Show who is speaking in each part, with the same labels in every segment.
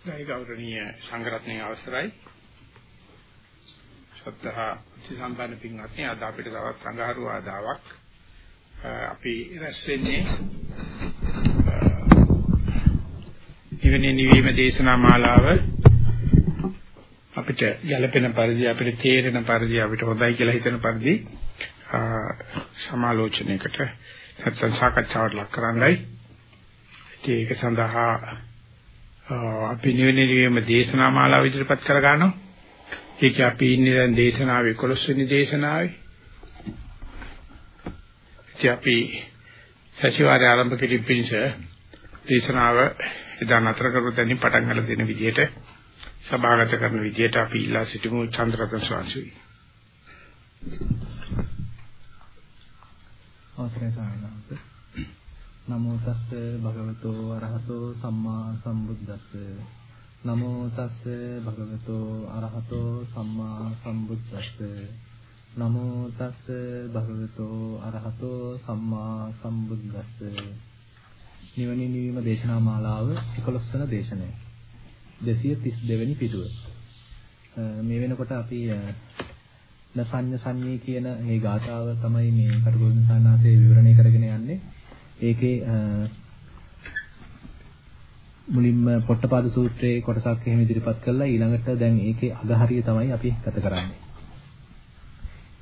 Speaker 1: ගයි ගෞරවනීය සංඝරත්නයේ අවසරයි. ශ්‍රද්ධා සම්පන්න පින්වත්නි අද අපිට තවත් සංඝාරු ආදාවක්. අපි රැස් වෙන්නේ ඉවෙනේ නිවීම දේශනා මාලාව. අපිට ගැළපෙන පරිදි අපිට තේරෙන පරිදි අපිට හොඳයි කියලා හිතන පරිදි සමාලෝචනයකට නැත්නම් සාකච්ඡාවට ලක් කරන්නයි. ඒක සඳහා අපි නිවෙනේම දේශනා මාලාව ඉදිරිපත් කර ගන්නවා. ඒක අපි ඉන්නේ දැන් දේශනාවේ 11 වෙනි දේශනාවේ. ඉතින් අපි සතිವಾರය ආරම්භ කිරීම පිණිස දේශනාව එදා නතර කරු තැනින් පටන් ගන්න දෙන විදිහට සභාගත කරන විදිහට අපි ඉල්ලා සිටිමු චන්ද්‍රරතන ස්වාමීන්
Speaker 2: අවසරයි ස්වාමීන් නමෝ තස්ස භගවතෝ අරහතෝ සම්මා සම්බුද්දස්ස. නමෝ තස්ස භගවතෝ අරහතෝ සම්මා සම්බුද්දස්ස. නමෝ තස්ස භගවතෝ අරහතෝ සම්මා සම්බුද්දස්ස. නිවන නිවීම දේශනා මාලාව 11 වන දේශනය. 232 වෙනි පිටුව මේ වෙනකොට අපි නසඤ්ඤ සංඤේ කියන මේ ගාථාව තමයි මේ කටුකුරුන් සානාසේ විවරණය කරගෙන යන්නේ. ඒකේ මුලින්ම පොට්ටපාද සූත්‍රයේ කොටසක් එහෙම ඉදිරිපත් කළා ඊළඟට දැන් ඒකේ අගහරිය තමයි අපි ගත කරන්නේ.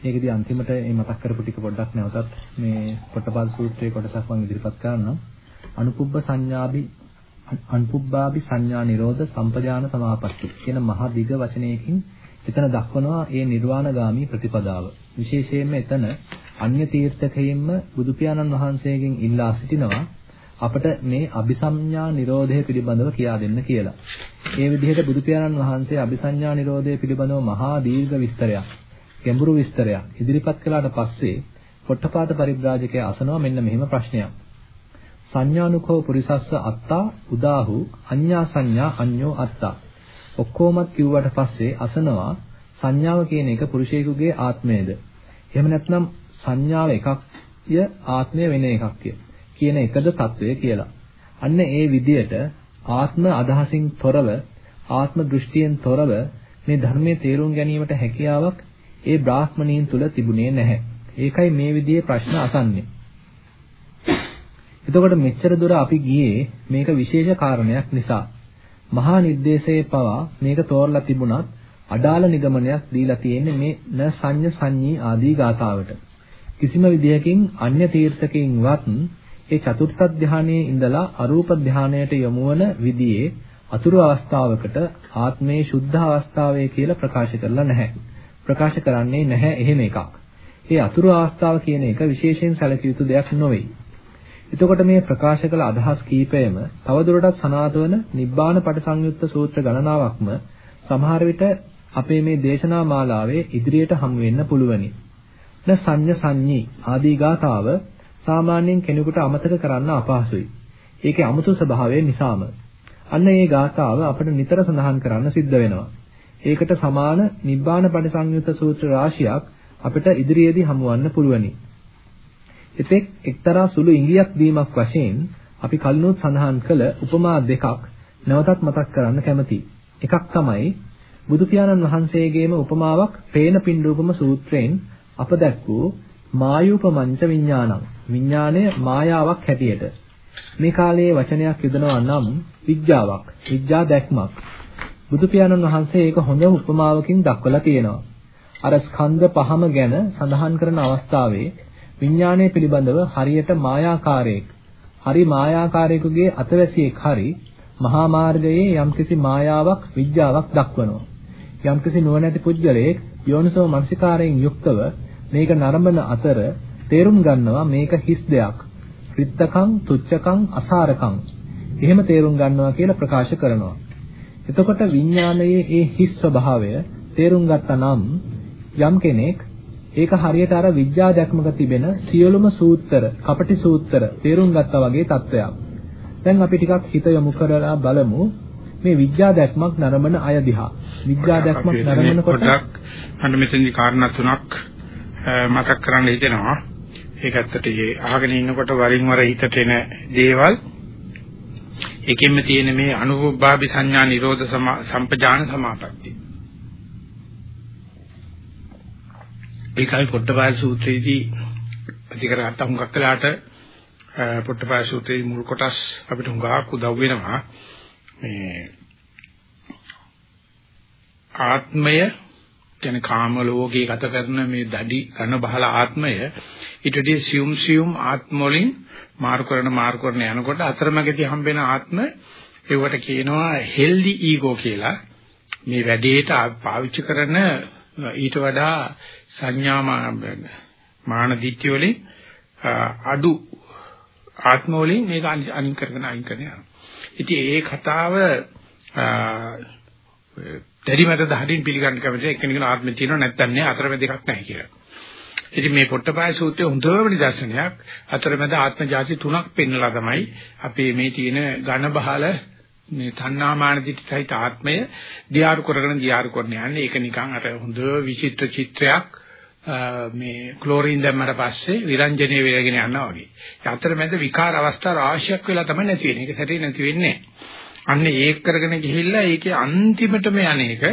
Speaker 2: ඒකෙදි අන්තිමට මේ මතක් කරපු ටික පොඩ්ඩක් නැවතත් මේ පොට්ටපාද සූත්‍රයේ කොටසක් මම ඉදිරිපත් කරනවා. අනුපුබ්බ සංඥාබි අනුපුබ්බාබි සංඥා නිරෝධ සම්පජාන සමාපatti කියන මහ දිග වචනයකින් එතන දක්වනවා මේ නිර්වාණගාමී ප්‍රතිපදාව. විශේෂයෙන්ම එතන අන්‍ය තීර්ථකයින්ම බුදු පියාණන් වහන්සේගෙන් ඉල්ලා සිටිනවා අපට මේ අபிසඤ්ඤා නිරෝධය පිළිබඳව කියා දෙන්න කියලා. ඒ විදිහට බුදු පියාණන් වහන්සේ අபிසඤ්ඤා නිරෝධය පිළිබඳව මහා දීර්ඝ විස්තරයක්, ගැඹුරු විස්තරයක් ඉදිරිපත් කළාට පස්සේ පොට්ටපාද පරිබ්‍රාජකයා අසනවා මෙන්න මෙහෙම ප්‍රශ්නයක්. සංඥානුකෝ පුරිසස්ස අත්තා උදාහු අඤ්ඤා සංඥා අඤ්ඤෝ අත්තා. ඔක්කොමත් කිව්වට පස්සේ අසනවා සංඥාව කියන එක පුරුෂයෙකුගේ ආත්මයද? එහෙම නැත්නම් සංඥාව එකක්ය ආත්මය වෙන එකක්ය කියන එකද తත්වය කියලා. අන්න ඒ විදියට ආත්ම අදහසින් තොරව ආත්ම දෘෂ්ටියෙන් තොරව මේ ධර්මයේ තේරුම් ගැනීමට හැකියාවක් ඒ බ්‍රාහ්මණීන් තුල තිබුණේ නැහැ. ඒකයි මේ විදිහේ ප්‍රශ්න අසන්නේ. එතකොට මෙච්චර දුර අපි ගියේ මේක විශේෂ කාරණයක් නිසා. මහා නිर्देशයේ පවා මේක තෝරලා තිබුණත් අඩාල නිගමනයක් දීලා තියෙන්නේ මේ න සංඤ සංඤී ආදී ගාතාවට. කිසිම විදියකින් අන්‍ය තීර්ථකයින්වත් ඒ චතුර්ථ ධානයේ ඉඳලා අරූප ධානයට යොමු වන විදියේ අතුරු අවස්ථාවකට ආත්මයේ සුද්ධ අවස්ථාවේ කියලා ප්‍රකාශ කරලා නැහැ. ප්‍රකාශ කරන්නේ නැහැ එහෙම එකක්. ඒ අතුරු අවස්ථාව කියන එක විශේෂයෙන් සැලකිය යුතු දෙයක් නොවේ. එතකොට මේ ප්‍රකාශ කළ අදහස් කීපයම තවදුරටත් සනාථ වන නිබ්බාන පටිසංයුත්ත සූත්‍ර ගණනාවක්ම සමහර විට අපේ මේ දේශනා මාලාවේ ඉදිරියට හමු වෙන්න පුළුවනි. න සංඤ සංඤී ආදී ගාතාව සාමාන්‍යයෙන් කෙනෙකුට අමතක කරන්න අපහසුයි. ඒකේ අමුතු ස්වභාවය නිසාම. අන්න ඒ ගාතාව අපිට නිතර සඳහන් කරන්න සිද්ධ වෙනවා. ඒකට සමාන නිබ්බාන පරිසංයුත සූත්‍ර රාශියක් අපිට ඉදිරියේදී හමුවන්න පුළුවනි. එතෙක් එක්තරා සුළු ඉඟියක් දීමක් වශයෙන් අපි කලිනුත් සඳහන් කළ උපමා දෙකක් නැවතත් මතක් කරන්න කැමතියි. එකක් තමයි බුදු පියාණන් වහන්සේගේම උපමාවක් පේන පින්ඩූපම සූත්‍රයෙන් අප දැක්වූ මායූපමංච විඥානං. විඥාණය මායාවක් හැටියට. මේ කාලයේ වචනයක් යොදනවා නම් විඥාවක් විඥා දැක්මක්. බුදු පියාණන් වහන්සේ ඒක හොඳ උපමාවකින් දක්වලා තියෙනවා. අර ස්කන්ධ පහම ගැන සඳහන් කරන අවස්ථාවේ විඥාණය පිළිබඳව හරියට මායාකාරයෙක් හරි මායාකාරයෙකුගේ අතවැසියෙක් හරි මහා මාර්ගයේ යම්කිසි මායාවක් විඥාවක් දක්වනවා. යම්කිසි නුවණැති පුද්ගලයෙක් යෝනිසෝ මනසිකාරයෙන් යුක්තව මේක නරඹන අතර තේරුම් ගන්නවා මේක හිස් දෙයක්. රිත්තකම්, තුච්චකම්, අසාරකම්. එහෙම තේරුම් ගන්නවා කියලා ප්‍රකාශ කරනවා. එතකොට විඥානයේ ඒ හිස් ස්වභාවය තේරුම් ගත්තා නම් යම් කෙනෙක් ඒක හරියට අර විඥා දැක්මක තිබෙන සියලුම සූත්‍ර, කපටි සූත්‍ර තේරුම් ගත්තා වගේ තත්වයක්. දැන් අපි ටිකක් හිත යොමු කරලා බලමු මේ විඥා දැක්මක් නරඹන අය දිහා. විඥා දැක්මක් නරඹනකොට
Speaker 1: අන්න මෙතනදී කාරණා තුනක් මතක් කරන්න හිතෙනවා. ඒක ඇත්තට ඒ අහගෙන ඉන්නකොට වරින් වර හිතට එන දේවල් ඒකෙන්ම තියෙන මේ අනුභවභාවි සංඥා නිරෝධ සම්පජාන සමාපatti. ඒකයි පොට්ටපාය සූත්‍රයේදී ප්‍රතිකරගත්ත හුඟක් වෙලාට පොට්ටපාය සූත්‍රයේ මුල් කොටස් අපිට හුඟක් උදව් වෙනවා. මේ ආත්මය කියන්නේ කාම ලෝකේ ගත කරන මේ දඩි ඝන බහල ආත්මය ඊටදී සියුම් සියුම් ආත්ම වලින් මාරු කරන මාරු කරන යනකොට අතරමැදි හම්බෙන ආත්ම ඒවට කියනවා හෙල්දි ඊගෝ කියලා මේ වැඩේට පාවිච්චි කරන ඊට වඩා සංඥා මාන දිට්ඨිය වලින් අඩු ආත්ම වලින් මේක අනින් කරගෙන අයින් කරන යනවා. ඉතින් ඒ කතාව දැඩි මත දහඩින් පිළිගන්න කැමති එක්කෙනෙකුට ආත්මය තියෙනව නැත්නම් නෑ අතරමැද දෙකක් නැහැ කියලා. ඉතින් මේ පොට්ටපාය සූත්‍රයේ හොඳම නිදර්ශනයක් අතරමැද ආත්ම જાති තුනක් පෙන්නලා තමයි අපේ මේ තියෙන ඝන බහල මේ තණ්හාමාන දිටිසහිත ආත්මය දියාරු කරගෙන දියාරු කරන යන්නේ ඒක නිකන් අර හොඳ විචිත්‍ර චිත්‍රයක් මේ ක්ලෝරින් දැම්මට පස්සේ විරංජනේ වෙලගෙන යනවා වගේ. ඒ අතරමැද විකාර අවස්ථා රාශියක් වෙලා තමයි නැති වෙන්නේ. ඒක සැරේ නැති වෙන්නේ අන්න ඒක කරගෙන ගිහිල්ලා ඒකේ අන්තිමටම යන්නේක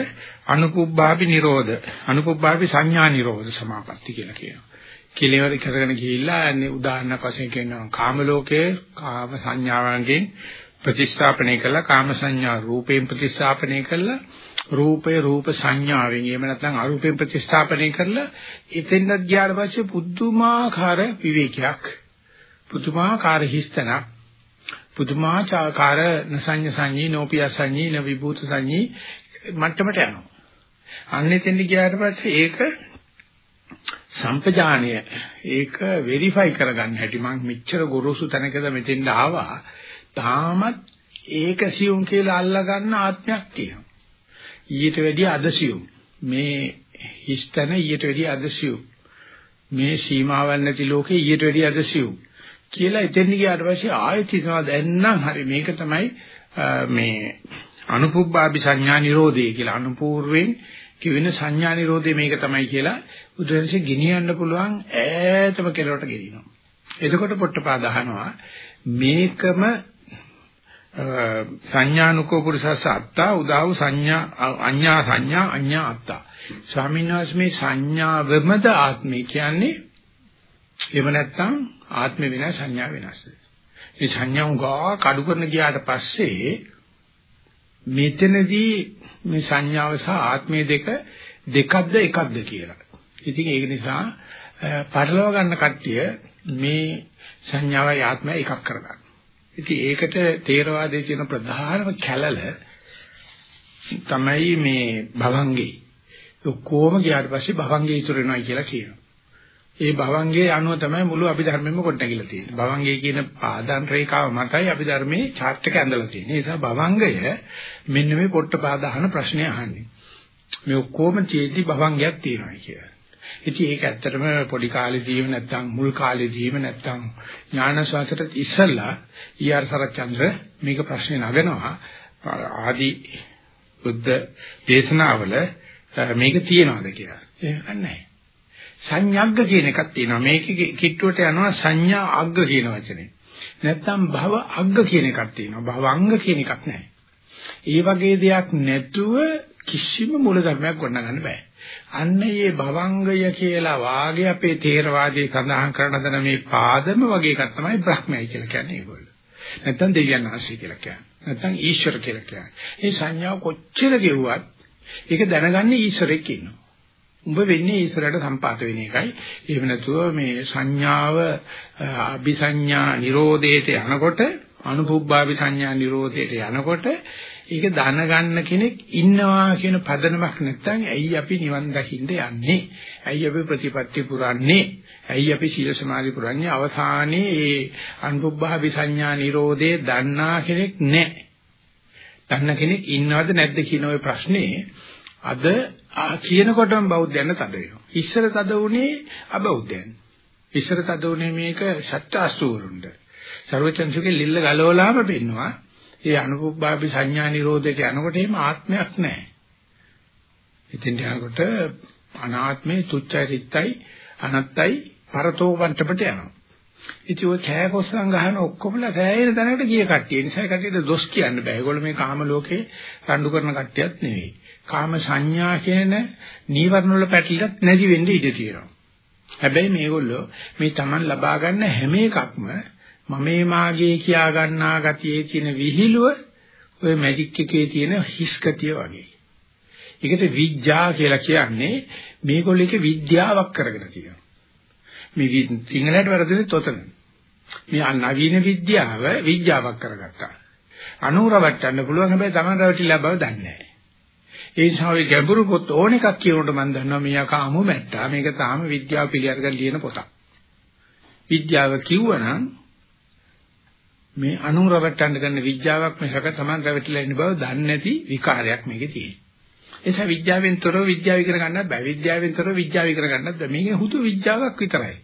Speaker 1: අනුපුබ්බාපි නිරෝධ අනුපුබ්බාපි සංඥා නිරෝධ සමාපatti කියලා කියනවා. කෙලවර කරගෙන ගිහිල්ලා අන්නේ උදාහරණයක් වශයෙන් කියනවා කාම ලෝකයේ කාම සංඥාවන්ගෙන් ප්‍රතිස්ථාපනය කළා කාම සංඥා රූපයෙන් ප්‍රතිස්ථාපනය කළා රූපය රූප සංඥාවෙන් එහෙම නැත්නම් අරූපයෙන් ප්‍රතිස්ථාපනය කරලා එතෙන්ද ගියාට පස්සේ පුදුමාකාර විවේකයක් පුදුමාකාර හිස්තනක් පුදුමාකාර නසඤ්ඤ සංඤී නෝපිය සංඤී න විභූත සංඤී මට්ටමට යනවා. අන්නේ තෙන්ද ගියාට පස්සේ ඒක සම්පජානය ඒක වෙරිෆයි කරගන්න හැටි මං මෙච්චර ගොරෝසු තැනකද මෙතෙන්ද ආවා. තාමත් ඒක සියුම් කියලා අල්ලගන්න ආත්මයක් තියෙනවා. ඊට වැඩිය අද සියුම්. මේ හිස්තන ඊට වැඩිය අද සියුම්. මේ සීමාවල් නැති ලෝකේ ඊට වැඩිය අද සියුම්. කියලා එතෙන් ගියාට පස්සේ ආයෙත් හිතනවා දැන් නම් හරි මේක තමයි මේ අනුපුබ්බාපි සංඥා නිරෝධය කියලා අනුපූර්වෙන් කිවෙන සංඥා නිරෝධය මේක තමයි කියලා බුදුරජාණන්සේ ගෙනියන්න පුළුවන් ඈතම කෙලවට ගෙනිනවා. එතකොට පොට්ටපා දහනවා මේකම සංඥානුකෝ පුරුෂස්ස අත්තා උදාව සංඥා අඤ්ඤා සංඥා අඤ්ඤා අත්තා. ස්වාමීන් වහන්සේ මේ සංඥාවමද ආත්මය කියන්නේ එහෙම නැත්නම් ආත්ම වෙනස් සංඥා වෙනස්. මේ සංඥා උගා කඩු කරන ගියාට පස්සේ මෙතනදී මේ සංඥාව සහ ආත්මය දෙක දෙකක්ද එකක්ද කියලා. ඉතින් ඒක නිසා පටලවා ගන්න කට්ටිය මේ සංඥාවයි ආත්මය එකක් කරගන්න. ඉතින් ඒකට තේරවාදයේ තියෙන ප්‍රධානම කැලල තමයි මේ භවංගේ. ඔක්කොම ගියාට පස්සේ භවංගේ ඉතුරු වෙනවා කියලා කියනවා. ඒ භවංගයේ අනුව තමයි මුළු අභිධර්මෙම කොටනගිලා තියෙන්නේ. භවංගයේ කියන පාදන් රේඛාව මතයි අභිධර්මයේ chart එක ඇඳලා තියෙන්නේ. ඒ නිසා භවංගය මෙන්න මේ පොට්ට පාදහන ප්‍රශ්නේ අහන්නේ. මේ ඔක්කොම තියෙද්දි භවංගයක් තියෙනවා කියලා. ඉතින් ඒක ඇත්තටම පොඩි කාලේදීම නැත්තම් මුල් කාලේදීම නැත්තම් ඥානශාස්ත්‍රයට ඉස්සල්ලා ඊஆර් සරච්චන්ද්‍ර මේක ප්‍රශ්නේ නගනවා. ආදි බුද්ධ දේශනාවල මේක තියෙනවද කියලා. ඒක නැහැ. සංඥග්ග කියන එකක් තියෙනවා. මේකේ කිට්ටුවට යනවා සංඥා අග්ග කියන වචනේ. නැත්තම් භව අග්ග කියන එකක් තියෙනවා. භවංග කියන එකක් නැහැ. ඒ වගේ දෙයක් නැතුව කිසිම මූල ධර්මයක් ගොඩනගන්න බෑ. අන්න මේ භවංගය කියලා වාගේ අපේ තේරවාදී සඳහන් කරන දන මේ පාදම වගේ එකක් තමයි බ්‍රහ්මයි කියලා කියන්නේ ඒගොල්ලෝ. නැත්තම් දෙවියන් වහන්සේ කියලා කියන්නේ. නැත්තම් ඊශ්වර කියලා කියන්නේ. මේ සංඥාව කොච්චර ගෙවුවත් ඒක දැනගන්නේ ඊශ්වරෙක් ඉන්නවා. උඹ වෙන්නේ ඊශ්වරයට සම්පාත වෙන එකයි. එහෙම නැතුව මේ සංඥාව අபிසඤ්ඤා නිරෝධයට යනකොට අනුපුබ්බාපි සංඥා නිරෝධයට යනකොට ඒක දැනගන්න කෙනෙක් ඉන්නවා කියන පදනමක් නැත්නම් ඇයි අපි නිවන් දකින්න යන්නේ? ඇයි අපි ප්‍රතිපත්ති පුරන්නේ? ඇයි අපි සීල සමාධි පුරන්නේ? අවසානයේ ඒ අනුපුබ්බාපි සංඥා නිරෝධේ දන්නා කෙනෙක් නැහැ. දන්න කෙනෙක් ඉන්නවද නැද්ද කියන ওই ප්‍රශ්නේ අද කියනකොටම බෞද්ධයන් තද වෙනවා. ඉස්සර තද වුණේ අබෞද්ධයන්. ඉස්සර තද වුණේ මේක සත්‍යාස්තුවරුන්ට. ਸਰවචන්සුගේ ලිල්ල ගලවලාම පෙන්නවා. ඒ අනුපුබ්බාපි සංඥා නිරෝධයට යනකොට එහෙම ආත්මයක් නැහැ. ඉතින් යනකොට අනාත්මේ තුච්චයි රිත්තයි අනත්තයි පරතෝ වන්ටපට යනවා. ඉතින් ඔය කෑකොස්සන් ගහන ඔක්කොමලා රැයෙන තැනකට ගිය කට්ටිය. නිසා කට්ටියට දොස් කියන්න බෑ. ඒගොල්ලෝ මේ කාම ලෝකේ රණ්ඩු කරන කට්ටියක් නෙවෙයි. කාම සංඥා කියන නීවරණ වල පැටලෙලත් නැති වෙන්න ඉඩ තියෙනවා. හැබැයි මේගොල්ලෝ මේ Taman ලබා ගන්න හැම එකක්ම මමේ මාගේ කියා ගන්නා ගතියේ තියෙන විහිළුව ඔය මැජික් එකේ තියෙන හිස් ගතිය වගේ. ඒකට විඥා කියලා කියන්නේ මේගොල්ලෝ එක විද්‍යාවක් කරගෙන තියෙනවා. මේ සිංහලයට වැරදුනේ තොතන. මේ නවීන විද්‍යාව විද්‍යාවක් කරගත්තා. අනුරවට්ටන්න පුළුවන් හැබැයි Taman රවටිලා බව දන්නේ නැහැ. ඒ නිසා ඔය ගැඹුරු පොත් ඕන එකක් කියනකොට මම දන්නවා මෙයා කාමු මැට්ටා. මේක තාම විද්‍යාව පිළිඅරගෙන ලියන පොතක්. විද්‍යාව කිව්වනම් මේ අනුරවට්ටන්න කරන විද්‍යාවක් මිසක Taman රැවටිලා ඉන්න බව දන්නේ නැති විකාරයක් මේකේ තියෙනවා. ඒ නිසා විද්‍යාවෙන් තොරව විද්‍යාව ඉගෙන ගන්නත් බෑ. විද්‍යාවෙන් තොරව විද්‍යාව ඉගෙන ගන්නත් බෑ. මේකේ හුදු විද්‍යාවක් විතරයි.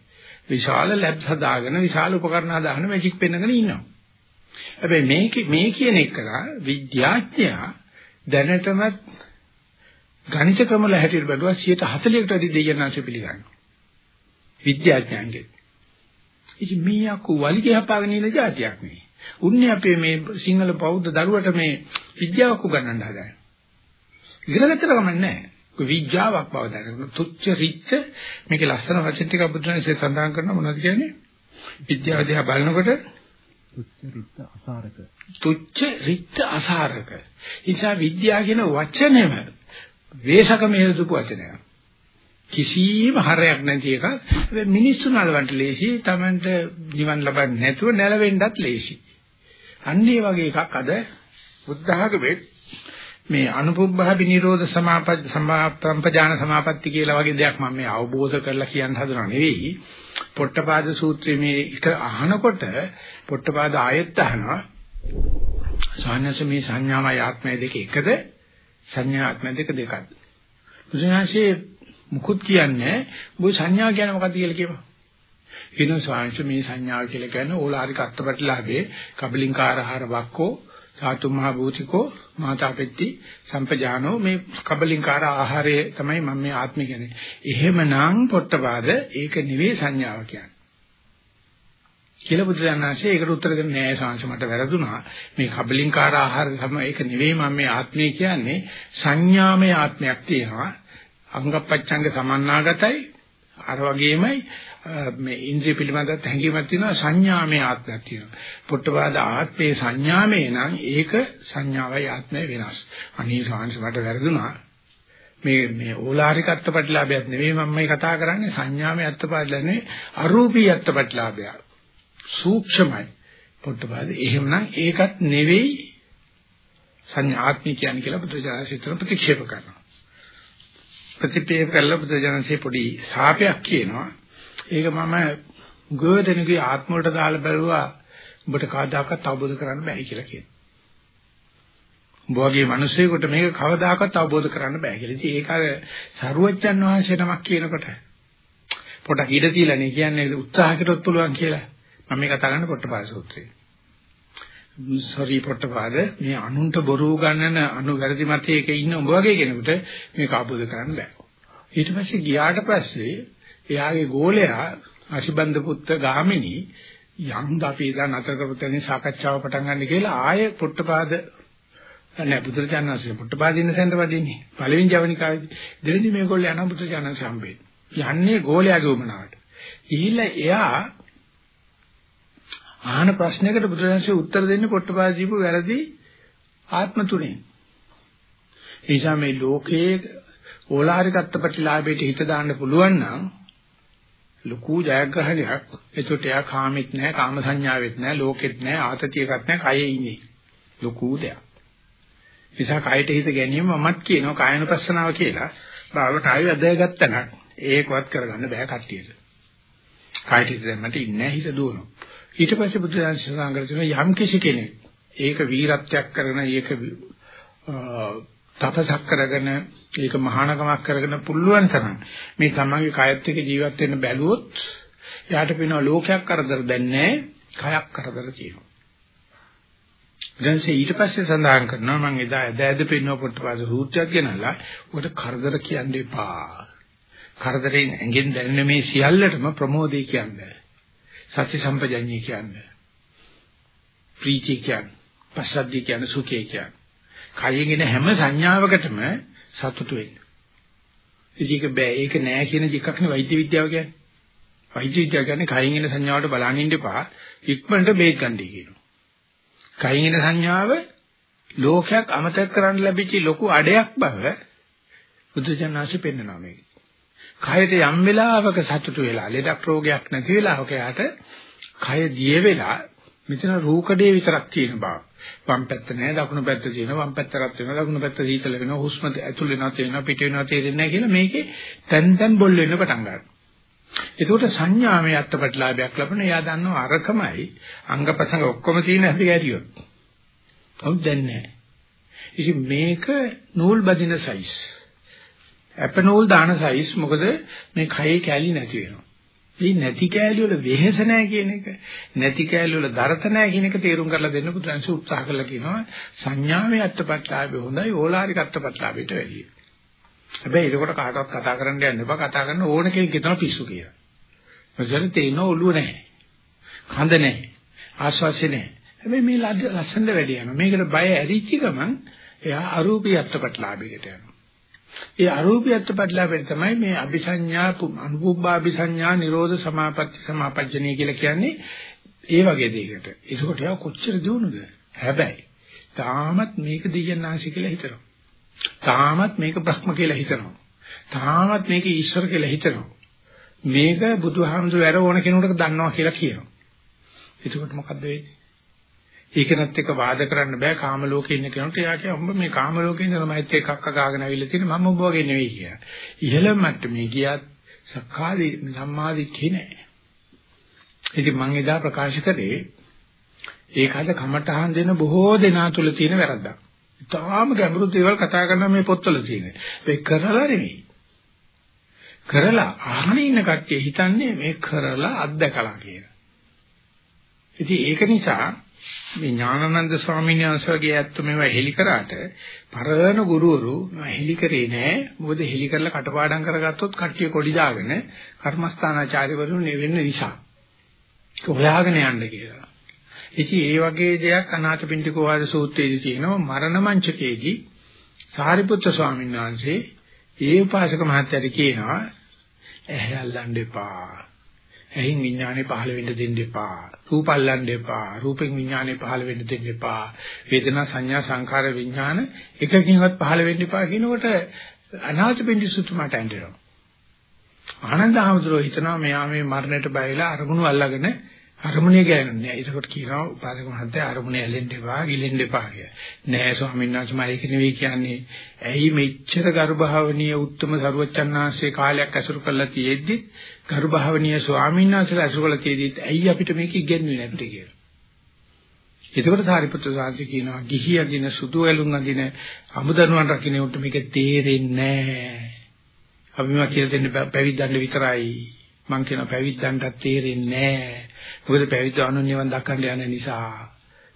Speaker 1: විශාල ලැබ්ස් හදාගෙන විශාල උපකරණ හදාගෙන මැජික් පෙන්නගෙන ඉන්නවා. හැබැයි මේක මේ කියන එක විද්‍යාඥයා දැනටමත් ගණිත ක්‍රම වල හැටියට බැලුවා 140කට වැඩි දෙයයන්ාංශ පිළිගන්නවා. විද්‍යාඥයන්ගේ. ඉතින් මේ අකු වලිගේ හපාගෙන ඉන්න જાතියක් නේ. උන්නේ අපේ මේ සිංහල බෞද්ධ දරුවට මේ විද්‍යාවක් උගන්වන්න හදන්නේ. ඉගෙන ගත්තට කමක් නැහැ. විද්‍යාවක් බව දැනගෙන තුච්ච රිච්ච මේකේ ලස්සන වචන ටික බුදුරජාණන්සේ සඳහන් කරන මොනවද කියන්නේ? විද්‍යාව දිහා බලනකොට
Speaker 2: තුච්ච රිච්ච අසාරක.
Speaker 1: තුච්ච රිච්ච අසාරක. ඉතින් විද්‍යාව කියන වචනේම වේශක මෙහෙදපු වචනයක්. කිසිම හරයක් නැති එක මිනිස්සු නලවන්ට ලේසි Tamanට නිවන් ලබන්නේ නැතුව නැලවෙන්නත් ලේසි. අන්න ඒ වගේ එකක් අද බුද්ධ학මේ මේ අනුපුබ්බහ විනිරෝධ සමාපත් සමාප්‍රම්පජාන සමාපatti කියලා වගේ දෙයක් මම මේ අවබෝධ කරලා කියන්න හදනව නෙවෙයි. පොට්ටපාද සූත්‍රයේ මේ එක අහනකොට පොට්ටපාද ආයෙත් අහනවා. සාහනස මේ සංඥාමය ආත්මය දෙක එකද සංඥා ආත්ම දෙක දෙකක්ද. බුදුහාසේ මුකුත් කියන්නේ ඔබ සංඥා කියන්නේ මොකක්ද කියලා කියපන්. කියන ස්වාංශ මේ සංඥාව කියලා කියන්නේ ඕලාරික අත්පත්ලාභේ කබලින්කාරහාර වක්කෝ සාතු මහ භූතිකෝ මාතාපෙtti සම්පජානෝ මේ කබලින්කාර ආහාරය තමයි මම මේ ආත්මය කියන්නේ. එහෙමනම් පොට්ටපාද ඒක නෙවෙයි සංඥාව කියන්නේ. කියලා බුදුරජාණන්සේ ඒකට උත්තර දෙන්නේ නෑ. සාංශ මට වැරදුනා. මේ කබලින්කාර ආහාර සම ඒක නෙවෙයි මම මේ ආත්මය කියන්නේ. සංඥාමය ආත්මයක් තියෙනවා. අංගපච්ඡංග සමන්නාගතයි. අර වගේමයි මේ ඉන්ද්‍රිය පිළිබඳව හැඟීමක් තියෙනවා. සංඥාමය ආත්මයක් තියෙනවා. පොට්ටපාද ආත්මේ සංඥාමය නම් ඒක සංඥාවයි ආත්මය වෙනස්. අනිත් සාංශ මට වැරදුනා. මේ මේ ඕලාරික අත්පටිලාභයක් නෙවෙයි මම මේ කතා කරන්නේ. සංඥාමය අත්පටිලාභ නෙවෙයි අරූපී අත්පටිලාභයක් සූක්ෂමයි. පොට්ටපාද එහෙමනම් ඒකත් නෙවෙයි සංඥාත්මික කියන්නේ කියලා බුදුජානක සිතන ප්‍රතික්ෂේප කරනවා. ප්‍රතිපේප කළා බුදුජානකසේ පොඩි සාපයක් කියනවා. ඒක මම ගෝධනගේ ආත්ම වලට දාලා බැලුවා. ඔබට කවදාකවත් අවබෝධ කරන්න බෑ කියලා කියනවා. උඹගේ මිනිස්සෙකුට මේක කවදාකවත් අවබෝධ කරන්න බෑ කියලා. ඉතින් ඒක අර සරුවච්චන් වහන්සේ නමක් කියනකොට පොඩක් ඉඩ තියලානේ කියන්නේ උත්සාහ කරොත් පුළුවන් කියලා. මම මේ කතා කරන්නේ පොට්ටපාද සූත්‍රය. සෝරි පොට්ටපාද මේ අනුන්ට බොරු ගන්නන අනු වැරදි මතයක ඉන්න උඹ වගේ කෙනෙකුට මේක ආපෝද කරන්න බෑ. ඊට පස්සේ ගියාට පස්සේ එයාගේ ගෝලයා අශිබන්ද පුත්ත ගාමිනී යම් අපි ඉඳන් නතර කරපුතනේ සාකච්ඡාව පටන් ගන්න කියලා ආයේ පොට්ටපාද නෑ බුදුරජාණන්සේ පොට්ටපාදින්න සෙන්ට වදින්නේ පළවෙනි ජවනිකාවේදී දෙවෙනි මේගොල්ලෝ යන බුදුරජාණන්සේ හම්බෙන්නේ යන්නේ ගෝලයාගේ උමනාවට ගිහිල්ලා එයා ආහන ප්‍රශ්නයකට බුදුරජාණන්සේ උත්තර දෙන්නේ පොට්ටපාද දීපු වැරදි ආත්ම තුනේ. ඒ නිසා මේ ලෝකයේ ඕලාරිකත්ව ප්‍රතිලාභයට හිත දාන්න පුළුවන් නම් ලකු ජයග්‍රහණයක් එතකොට එයා කාමෙත් නැහැ කාම සංඥාවෙත් නැහැ ලෝකෙත් නැහැ ආතතියකත් නැහැ කයේ ඉන්නේ ලකු දෙයක්. නිසා කයට හිත ගැනීම මමත් කියනවා කායනුපස්සනාව කියලා. බාවට ආයෙ අදගත්තා නම් ඒකවත් කරගන්න බෑ කට්ටියට. කයට හිත දැම්මට ඉන්නේ හිත දුවනවා. ඊට පස්සේ බුදුදහම සඳහන් කරලා යම් කිසි කෙනෙක් ඒක වීරත්වයක් කරගෙන ඒක තපසක් කරගෙන ඒක මහානකමක් කරගෙන පුළුවන් තරම් මේ තමන්ගේ කයත් එක්ක ජීවත් වෙන්න බැලුවොත් එයාට පේනවා ලෝකයක් කරදර දැන්නේ කයක් කරදර තියෙනවා. ඊටසේ ඊට පස්සේ සඳහන් කරනවා මම එදා ඇදැද පෙන්වව පොට්ටපාද සූත්‍රයක් ගෙනල්ලා උකට කරදර කියන්න එපා. කරදරෙන් ඇඟෙන් දැනෙන මේ සියල්ලටම ප්‍රමෝදේ කියන්නේ. සති සම්පජඤ්ඤය කියන්නේ. ප්‍රීති කියන්නේ. පස්සද්ධිය කියන්නේ සුඛය කියන්නේ. කයෙන් එන හැම සංඥාවකටම සතුටු වෙන්න. ඒක බෑ ඒක නෑ කියන එකක් නේ වෛද්‍ය විද්‍යාව කියන්නේ. වෛද්‍ය විද්‍යාව කියන්නේ කයින් එන සංඥාවට බලන්න ඉන්න එපා ඉක්මනට බේක් ගන්නයි කියනවා. කයින් එන සංඥාව ලෝකයක් අමතක කරන්න ලැබිච්ච ලොකු අඩයක් බව බුදුජානනාංශ පෙන්නනවා මේක. කයට යම් වෙලාවක සතුටු වෙලා ලෙඩක් රෝගයක් නැති වෙලාවක යාට කය දිය වෙලා මෙතන රූකඩේ විතරක් තියෙන බව. වම් පැත්ත නෑ දකුණු පැත්ත තියෙනවා වම් පැත්ත රත් වෙනවා දකුණු පැත්ත සීතල වෙනවා හුස්ම ඇතුල් වෙනවා තේරෙනවා පිට වෙනවා තේරෙන්නේ නැහැ කියලා මේකේ තැන් තැන් බොල් වෙන්න පටන් ගන්නවා. ඒකට සංඥාමය අත්පත්ලාභයක් ලැබෙන එයා දන්නවා අරකමයි අංගපසංග ඔක්කොම තියෙන හැටි ගැරියොත්. කවුද දන්නේ ඉතින් මේක නූල් බදින සයිස්. අප නූල් දාන සයිස් මොකද මේ කයේ කැලි නැති වෙනවා. මේ නැති කෑලි වල වෙහෙස නැහැ කියන එක නැති කෑලි වල දරත නැහැ කියන එක තේරුම් කරලා දෙන්න පුදුන්ස උත්සාහ කළා කියනවා සංඥාවේ අත්පත්ලාභය හොඳයි ඕලාරික අත්පත්ලාභයට වැඩියි. හැබැයි ඒකට කාටවත් කතා කරන්න යන්න එපා කතා කරන ඕන කෙනෙක් හිතනවා පිස්සු කියලා. මොකද තේින ඔළුව නැහැ. කඳ නැහැ. ආශ්වාසය නැහැ. හැබැයි මේ ලස්සනට වැඩි යනවා. මේකට බය ඇරිච්ච ගමන් එයා අරූපී අත්පත්ලාභයකට යනවා. ඒ අරූපියත් පැටලෙන්න තමයි මේ අபிසඤ්ඤා අනුභවබ්බා අபிසඤ්ඤා නිරෝධ සමාපatti සමාපජ්ජනීය කියලා කියන්නේ ඒ වගේ දෙයකට. ඒකට යා කොච්චර දිනුනද? හැබැයි තාමත් මේක දෙයන්නාසි කියලා හිතනවා. තාමත් මේක බ්‍රහ්ම කියලා හිතනවා. තාමත් මේක ඊශ්වර කියලා හිතනවා. මේක බුදුහාමුදුරුවෝ ඇර ඕන කෙනෙකුට දන්නවා කියලා කියනවා. එතකොට මොකද්ද වෙන්නේ? ඒකනත් එක්ක වාද කරන්න බෑ කාම ලෝකේ ඉන්න කෙනෙකුට එයා කිය උඹ මේ කාම ලෝකේ ඉඳලා මයිත් එක්ක අක්ක ගාගෙන අවිල්ල තියෙන මම උඹ වගේ නෙවෙයි කියලා. ඉහළ මට්ටමේ ගියත් සක්කාදී සම්මාදිට්ඨිය නෑ. ඉතින් මම එදා ප්‍රකාශ කරේ ඒක හද කමටහන් දෙන බොහෝ දෙනා තුල තියෙන වැරද්දක්. තාම ගැඹුරු දේවල් කතා කරන මේ පොත්වල තියෙන. ඒක කරලා නෙවෙයි. කරලා අහන ඉන්න කට්ටිය හිතන්නේ මේ කරලා අත්දකලා කියලා. ඉතින් ඒක නිසා මේ ඥානানন্দ ස්වාමීන් වහන්සේගේ ඇත්ත මේවා හෙලි කරාට පරණ ගුරුවරු හෙලි කරේ නෑ මොකද හෙලි කරලා කටපාඩම් කරගත්තොත් කට්ටිය කොඩි දාගෙන කර්මස්ථානාචාර්යවරුන් නෙවෙන්න නිසා හොයාගෙන යන්න කියලා. ඉතින් ඒ වගේ දෙයක් අනාථපිණ්ඩික වාද සූත්‍රයේදී තියෙනවා මරණ මංචකයේදී සාරිපුත්‍ර ස්වාමීන් වහන්සේ ඒ උපාසක මහත්තයාට කියනවා ඇහැ අල්ලන්න එපා. ඇහින් විඥානේ පහළ වෙන්න දෙන්න එපා. රූප අල්ලන්න එපා. රූපෙන් විඥානේ පහළ වෙන්න දෙන්න එපා. වේදනා සංඥා සංඛාර විඥාන එකකින්වත් පහළ වෙන්න එපා කියනකොට අනාථපිණ්ඩි සුතුමට ඇඬෙනවා. ආනන්ද හැමදෙරෝ හිතනවා මෙයා මේ මරණයට බයලා අරමුණු අල්ලගෙන අරමුණේ ගෑනුනේ. ඒකට කියනවා උපාසක මහත්තයා අරමුණේ ඇලෙන්න එපා, ගිලෙන්න එපා කියලා. නෑ ස්වාමීන් වහන්සේ මම ඒක නෙවෙයි කියන්නේ. ඇයි මෙච්චර ගර්භාවනීය උත්තම සරුවච්චන්හන්සේ කාලයක් ඇසුරු කරලා තියෙද්දි ගර්භාවනීය ස්වාමීන් වහන්සේලා ඇසුරු කරලා තියෙද්දි ඇයි අපිට මේක ඉගෙනුනේ නැත්තේ කියලා. එතකොට සාරිපුත්‍ර සාන්ති කියනවා ගිහි අදින සුදු ඇලුම් අදින අමුදරුවන් රකින්න උන්ට මේක තේරෙන්නේ නැහැ. අපි මේවා කියලා දෙන්න පැවිද්දන්න විතරයි. මං කියන පැවිද්දන්ට තේරෙන්නේ නැහැ. මොකද පැවිද්ද අනුන්‍යවන් දක්වන්න යන නිසා.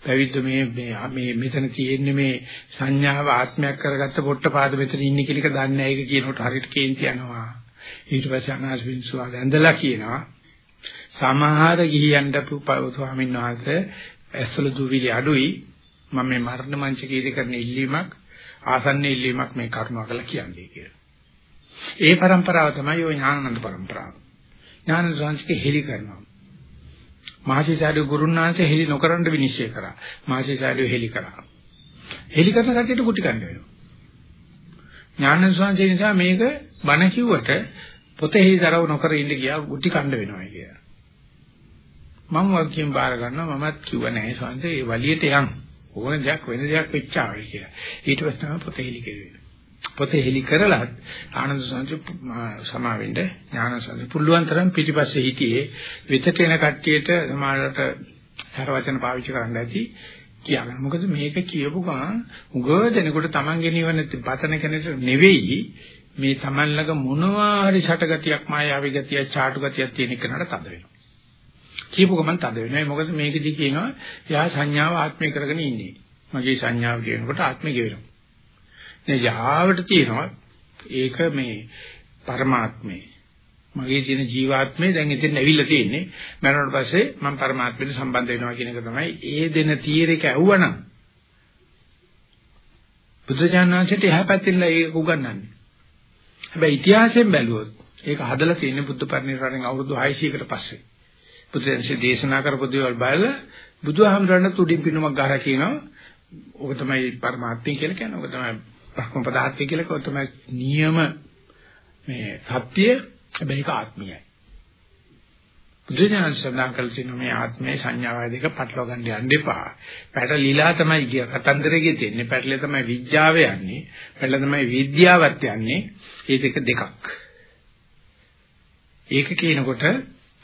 Speaker 1: පැවිද්ද මේ මේ මෙතන තියෙන්නේ මේ සංඥාව ආත්මයක් කරගත්ත පොට්ටපාද මෙතන ඉන්නේ කියන එක දන්නේ නැහැ. ඒක කියනකොට හරියට කේන්ති යනවා. ඊට පස්සේ අනාස් වින්සුවා වැඳලා කියනවා සමහර ගිහියන්ට ස්වාමීන් වහන්සේ ඇස්වල දුවිලි අඩුයි මම මේ මරණ මංචකයේදී කරන ඉල්ලීමක් ආසන්න ඉල්ලීමක් මේ කරුණා කළා කියන්නේ කියලා. ඒ પરම්පරාව තමයි ඔය ඥානানন্দ પરම්පරාව. ඥානানন্দ සංස්කෘතිය හෙලි කරනවා. මහසිසාරු ගුරුන් වහන්සේ හෙලි නොකරන්න විනිශ්චය කරා. මහසිසාරු හෙලි කරා. හෙලි කරන කට්ටියට කුටි කන්න වෙනවා. ඥානানন্দ සංස්කෘතිය නිසා මේක බණ කිව්වට පොතේ හෙලිදරව් නොකර ඉඳ ගියා කුටි කන්න වෙනවා කියලා. මම වගකීම් බාර ගන්නවා මමත් කිව්ව නැහැ සංස්කෘතිය ඒ වලියට යන්. ඕන දෙයක් වෙන දෙයක් වෙච්චාවයි කියලා. ඊට පස්සේ තමයි පොතේ හෙලි කෙරුවේ. පොතේ හෙලි කරලත් ආනන්ද සංසි සමාවෙන්න ඥාන සංසි පුළුවන් තරම් පිටිපස්සේ හිටියේ විතට එන කට්ටියට සමාජයට සරවචන පාවිච්චි කරන්න ඇති කියනවා. මොකද මේක කියපු ගමන් උගව දෙනකොට Taman ගෙනියවන පතන කෙනෙක් නෙවෙයි මේ Taman ළඟ මොනවා හරි ෂටගතියක් මායාවී ගතියක් චාටු ගතියක් තියෙන කෙනාට තද වෙනවා. කියපු ගමන් තද වෙනවා. මොකද මේකෙදි කියනවා යා සංඥාව ආත්මය කරගෙන ඉන්නේ. මගේ සංඥාව කියනකොට ආත්මය ගෙවෙනවා. මේ යාවට තියෙනවා ඒක මේ પરමාත්මේ මගේ තියෙන ජීවාත්මේ දැන් එතෙන් ඇවිල්ලා තියෙන්නේ. මරණයට පස්සේ මම පරමාත්මයට සම්බන්ධ වෙනවා කියන එක තමයි ඒ දෙන තීරයක ඇව්වනම් බුදුජානනාංශයට එහා පැත්තෙන්ලා ඒක උගන්වන්නේ. හැබැයි ඉතිහාසයෙන් බැලුවොත් ඒක හදලා තියෙන්නේ බුද්ධ පරිනිර්වාණයෙන් අවුරුදු 600කට පස්සේ. බුදුන්සේ දේශනා කරපු දේවල් බලලා බුදුහාමරණ තුඩින් පිනුමක් ගහලා කියනවා ඔක තමයි පරමාර්ථය කියලා කියන්නේ. ඔක තමයි බ්‍රහ්ම පදාර්ථය කියලා කිව්වොත් තමයි නියම මේ සත්‍ය හැබැයි ඒක ආත්මයයි. බුදුජානක සඳහන් කළ තියෙන මේ ආත්මයේ සංඥාවයි දෙක පටලවා ගන්න යන්න එපා. පැටලීලා තමයි කිය කතන්දරයේ තියෙන්නේ. පැටලේ තමයි විද්‍යාව යන්නේ. පැටල තමයි විද්‍යාවත් යන්නේ. මේ දෙක දෙකක්. ඒක කියනකොට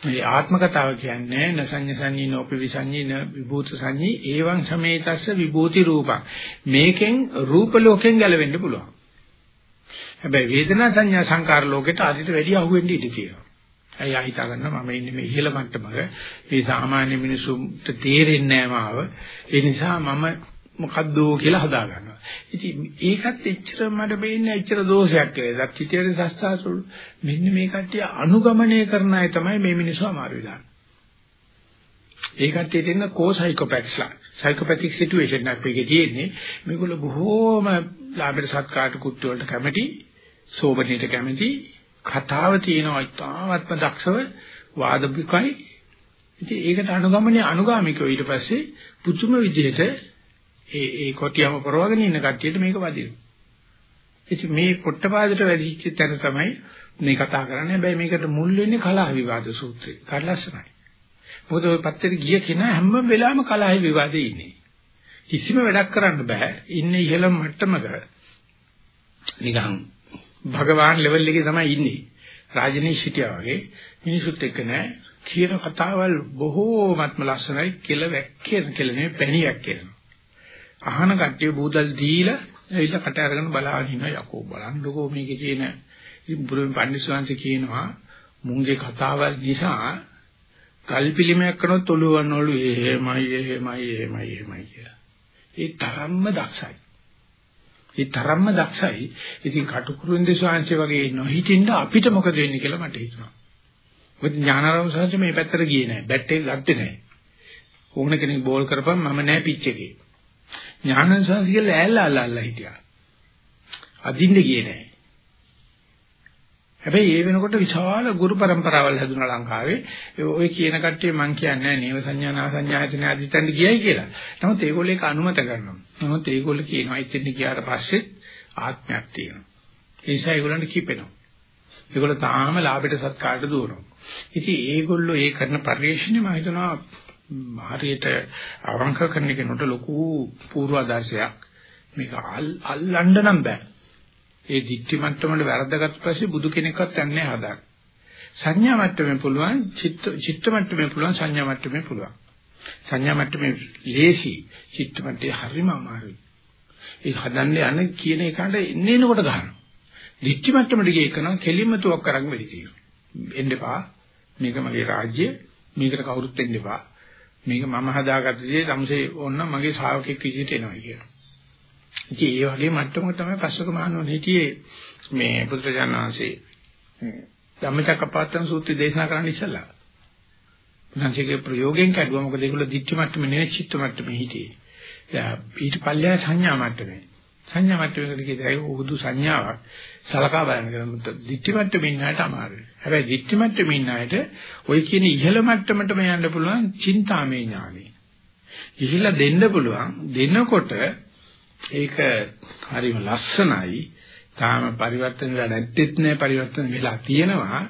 Speaker 1: මේ ආත්ම කතාව කියන්නේ නසඤ්ඤ සංඤී නෝපි විසඤ්ඤී න විභූත සංඤී ඒවං සමේතස්ස විභූති රූපං. මේකෙන් රූප ලෝකෙන් ගැලවෙන්න පුළුවන්. හැබැයි වේදනා සංඥා සංකාර ලෝකෙට අදිට වැඩි අහුවෙන්න ඉඩ තියෙනවා. ඇයි ආ හිතා ගන්න මම ඉන්නේ මේ ඉහළ මට්ටමක. මේ සාමාන්‍ය මිනිසුන්ට තේරෙන්නේ නැහැ මාව. ඒ නිසා මම මොකද්ද කියලා හදා ගන්නවා. ඉතින් ඒකත් එච්චර මට වෙන්නේ එච්චර දෝෂයක් කියලා. දත් හිතේ සස්තාසුළු මෙන්න මේ කට්ටිය අනුගමනය කරන අය තමයි මේ මිනිස්සු අමාරු වෙලා. ඒ කට්ටියට එන්න කෝ සයිකෝපැත්ස්ලා. සයිකෝපැතික් සිටුේෂන් එකක් වෙකේ තියෙන්නේ. මේගොල්ලෝ බොහෝම ලාභයට සත්කාට කුට්ටු වලට කැමති, සෝබනීට කැමති, කතාව තියෙනවා ඉතාමත්ම දක්ෂව වාදබිකයි. ඉතින් ඒකට අනුගමනය අනුගාමිකව ඊට පස්සේ පුදුම විදිහට ඒ ඒ කොටියම පරවගෙන ඉන්න කට්ටියට මේක වදිනවා. ඉතින් මේ පොට්ටපාදයට වැඩිච්ච තැන තමයි මේ කතා කරන්නේ. හැබැයි මේකට මුල් වෙන්නේ කලහ විවාද සූත්‍රය. කල්ලාසනයි. මොකද ওই පත්තර ගිය කෙනා හැම වෙලාවෙම කලහ විවාදේ ඉන්නේ. කිසිම වැඩක් කරන්න බෑ. ඉන්නේ ඉහළ මට්ටමක. නිකන් භගවාන් ලෙවල් එකේ තමයි ඉන්නේ. රාජනීය සිටියා වගේ මිනිසුත් එක්ක නෑ. කියන කතාවල් බොහෝමත්ම ලස්සනයි කියලා වැක්කේන කියලා නෙවෙයි පැණියක් කියනවා. අහන කට්ටිය බූදල් දීලා ඇවිල්ලා කට අරගෙන බලාගෙන ඉනවා යකෝ බලන්නකෝ මේකේ තියෙන ඉතින් බුරුම පන්දිස්වාංශ කියනවා මුංගේ කතාවල් නිසා කල්පිලිමයක් කරනොත් ඔළුවන්නවලු එහෙමයි එහෙමයි එහෙමයි එහෙමයි කියලා. ඒ තරම්ම දක්ෂයි. ඒ තරම්ම දක්ෂයි. ඉතින් කටුකුරුන්දේ ස්වාංශය වගේ නොහිටින්න අපිට මොකද වෙන්නේ කියලා මට හිතෙනවා. මොකද ඥානාරාම ස්වාංශය මේ පැත්තට ගියේ නැහැ. බැට් එක ගත්තේ නැහැ. ඕන කෙනෙක් බෝල් කරපම් මම නැහැ පිච් එකේ. ඥානසංස කියලා ඈල්ලා අල්ලලා හිටියා. අදින්න ගියේ නැහැ. හැබැයි ඒ වෙනකොට විශාල ගුරු પરම්පරාවල් හැදුනා ලංකාවේ. ඔය කියන කට්ටිය මං කියන්නේ නේව සංඥා නා සංඥා හිතන අදිටන්න ගියයි කියලා. නමුත් ඒගොල්ලෝ ඒක අනුමත කරනවා. නමුත් ඒගොල්ලෝ කියනවා ඉතින් ගියාට පස්සේ ආත්මයක් තියෙනවා. ඒ නිසා ඒගොල්ලන්ට කිපෙනවා. ඒගොල්ලෝ තාම ලාභයට සත්කාරට දුවනවා. ඉතින් ඒගොල්ලෝ ඒ කරන පරිශ්‍රණය මම හිතනවා හරියට අවංක කරන කෙනෙකුට ලොකු පූර්වාදර්ශයක් මේක අල්ලන්න නම් බෑ. ඒ දික්ටි මට්ටමල වැරද්දගත්ත පස්සේ බුදු කෙනෙක්වත් යන්නේ හදාගන්න. සංඥා මට්ටමේ පුළුවන්, චිත්ත චිත්ත මට්ටමේ පුළුවන්, සංඥා මට්ටමේ පුළුවන්. සංඥා මට්ටමේ ලේසි, චිත්ත මට්ටමේ හරිම අමාරුයි. ඒ හදන්න යන කියන එකට එන්නේ එනකොට ගන්නවා. දික්ටි මට්ටමට ගිය එක නම් කෙලින්ම තුවක් කරන් වෙලි තියෙනවා. එන්න එපා. මේක මගේ රාජ්‍ය. මේකට කවුරුත් එන්න එපා. මේක මම හදාගත්ත දේ තමසේ ඕන්න මගේ ශ්‍රාවකෙක් විදිහට එනවා කියලා. ඉතින් ඒ වගේ මට්ටමක තමයි පස්සක මහණෝන් හිටියේ මේ බුදුරජාණන් වහන්සේ ධම්මචක්කපවත්තන සූත්‍රය දේශනා කරන්න ඉස්සලා. උන්වහන්සේගේ ප්‍රයෝගයෙන් කැඩුවා මොකද ඒගොල්ලෝ දිට්ඨි මට්ටමේ නෙවෙයි චිත්ත මට්ටමේ හිටියේ. ඊට පල්ලෙහා සංඥා මට්ටමේ. සංඥා මට්ටමේදී කියතයි උහුදු සංඥාවක් සලකා බලන්න කියලා දිට්ඨි මට්ටමේ ඉන්න අයට අමාරුයි. හැබැයි දිට්ඨි මට්ටමේ ඉන්න අයට ඔය කියන ඉහළ මට්ටමටම යන්න පුළුවන් චින්තාමේ ඥානෙ. ඉහළ දෙන්න පුළුවන් දෙනකොට ඒක හරිම ලස්සනයි. තාම පරිවර්තන වෙලා නැත්තේත් නෑ පරිවර්තන වෙලා තියෙනවා.